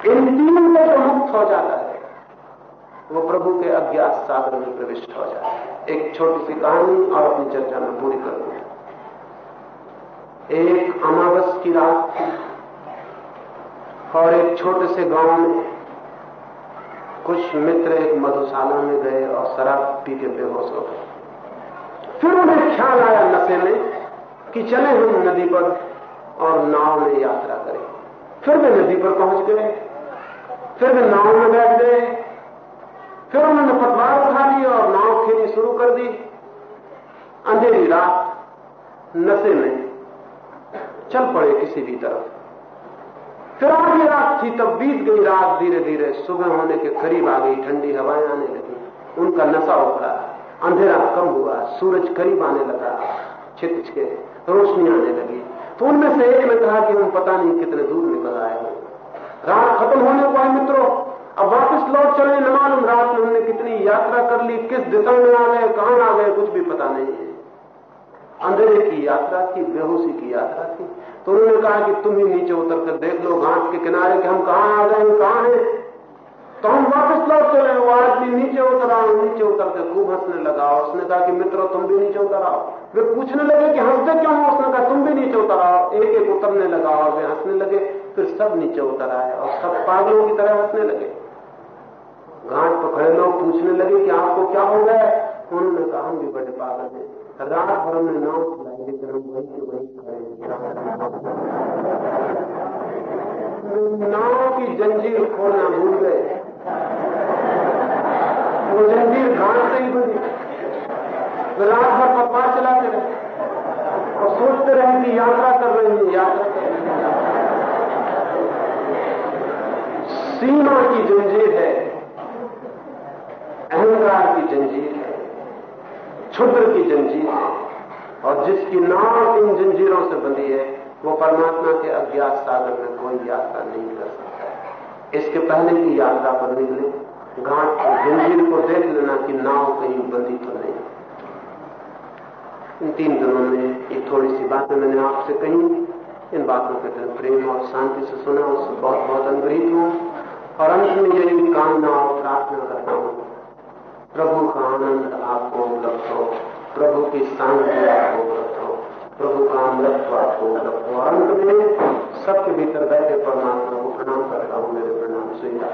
इन तीनों में जो मुक्त हो जाता है। वो प्रभु के अज्ञात सागर में प्रविष्ट हो जाता है। एक छोटी सी कहानी और अपनी चर्चा में पूरी कर दूँगा एक अमावस की रात और एक छोटे से गाँव में कुछ मित्र एक मधुशाला में गए और शराब पी के बेहोश हो गए। फिर उन्हें ख्याल आया नशे में कि चले हम नदी पर और नाव में यात्रा करें। फिर वे नदी पर पहुँच गए। फिर वे नाव में बैठ गए। फिर उन्होंने पतवार उठा ली और नाव खेली शुरू कर दी। अंधेरी रात, नशे में, चल पड़े किसी भी तरफ़। फिर आधी रात थी, तब बीत गई रात धीरे धीरे सुबह होने के करीब आ गई, ठंडी हवाएँ आने लगी। उनका नशा उखड़ा, अंधेरा कम हुआ, सूरज करीब आने लगा छिटच के रोशनी आने लगी। तो उनमें से एक ने कहा कि हम पता नहीं कितने दूर निकल रात खत्म होने को है मित्रों, अब वापस लौट चले, न मालूम रात में हमने कितनी यात्रा कर ली, किस दिशा में आ गए, कहाँ आ गए, कुछ भी पता नहीं है। अंधेरे की यात्रा थी, बेहोशी की यात्रा थी। तो उन्होंने कहा कि तुम ही नीचे उतर कर देख लो, घाट के किनारे कि हम कहाँ आ गए कहाँ हैं। तो हम वापस लौट चले, वो आदमी नीचे उतर आओ नीचे उतर के खूब हंसने लगा। उसने कहा कि मित्रों, तुम भी नीचे उतर आओ। वे पूछने लगे कि हँसते क्यों हो? उसने कहा, तुम भी नीचे उतर आओ। एक एक उतरने लगा और वे हंसने लगे। फिर सब नीचे उतर आए और सब पागलों की तरह हंसने लगे। घाट पर खड़े लोग पूछने लगे कि आपको क्या हो गया उन्होंने कहा, हम भी बड़े पागल हैं। रात भर हमने नाव चलाई, लेकिन हम वहीं के वहीं खड़े नाव की जंजीर खोलना भूल गए। वो जंजीर घाट से ही बनी रात भर पपा चलाते रहे और सोचते रहे कि यात्रा कर रहे हैं, यात्रा कर रहे हैं सीमा की जंजीर है। अहंकार की जंजीर है। क्षुद्र की जंजीर है। और जिसकी नाव इन जंजीरों से बंधी है, वो परमात्मा के अज्ञात सागर में कोई यात्रा नहीं कर सकता। इसके पहले की यात्रा पर निकले, घाट जंजीर को देख लेना कि नाव कहीं बंधी तो नहीं। इन तीन दिनों में एक थोड़ी सी बातें मैंने आपसे कही। इन बातों के प्रेम और शांति से सुना, उससे बहुत बहुत अनुग्रहित हूँ। और अंत में मेरी कामना और प्रार्थना करता हूँ प्रभु का आनंद आपको उपलब्ध हो प्रभु की शांति आपको उपलब्ध हो प्रभु का अमृत्व आपको उपलब्ध हो और अंत में सबके भीतर बैठे परमात्मा को प्रणाम करता हूँ, मेरे प्रणाम स्वीकार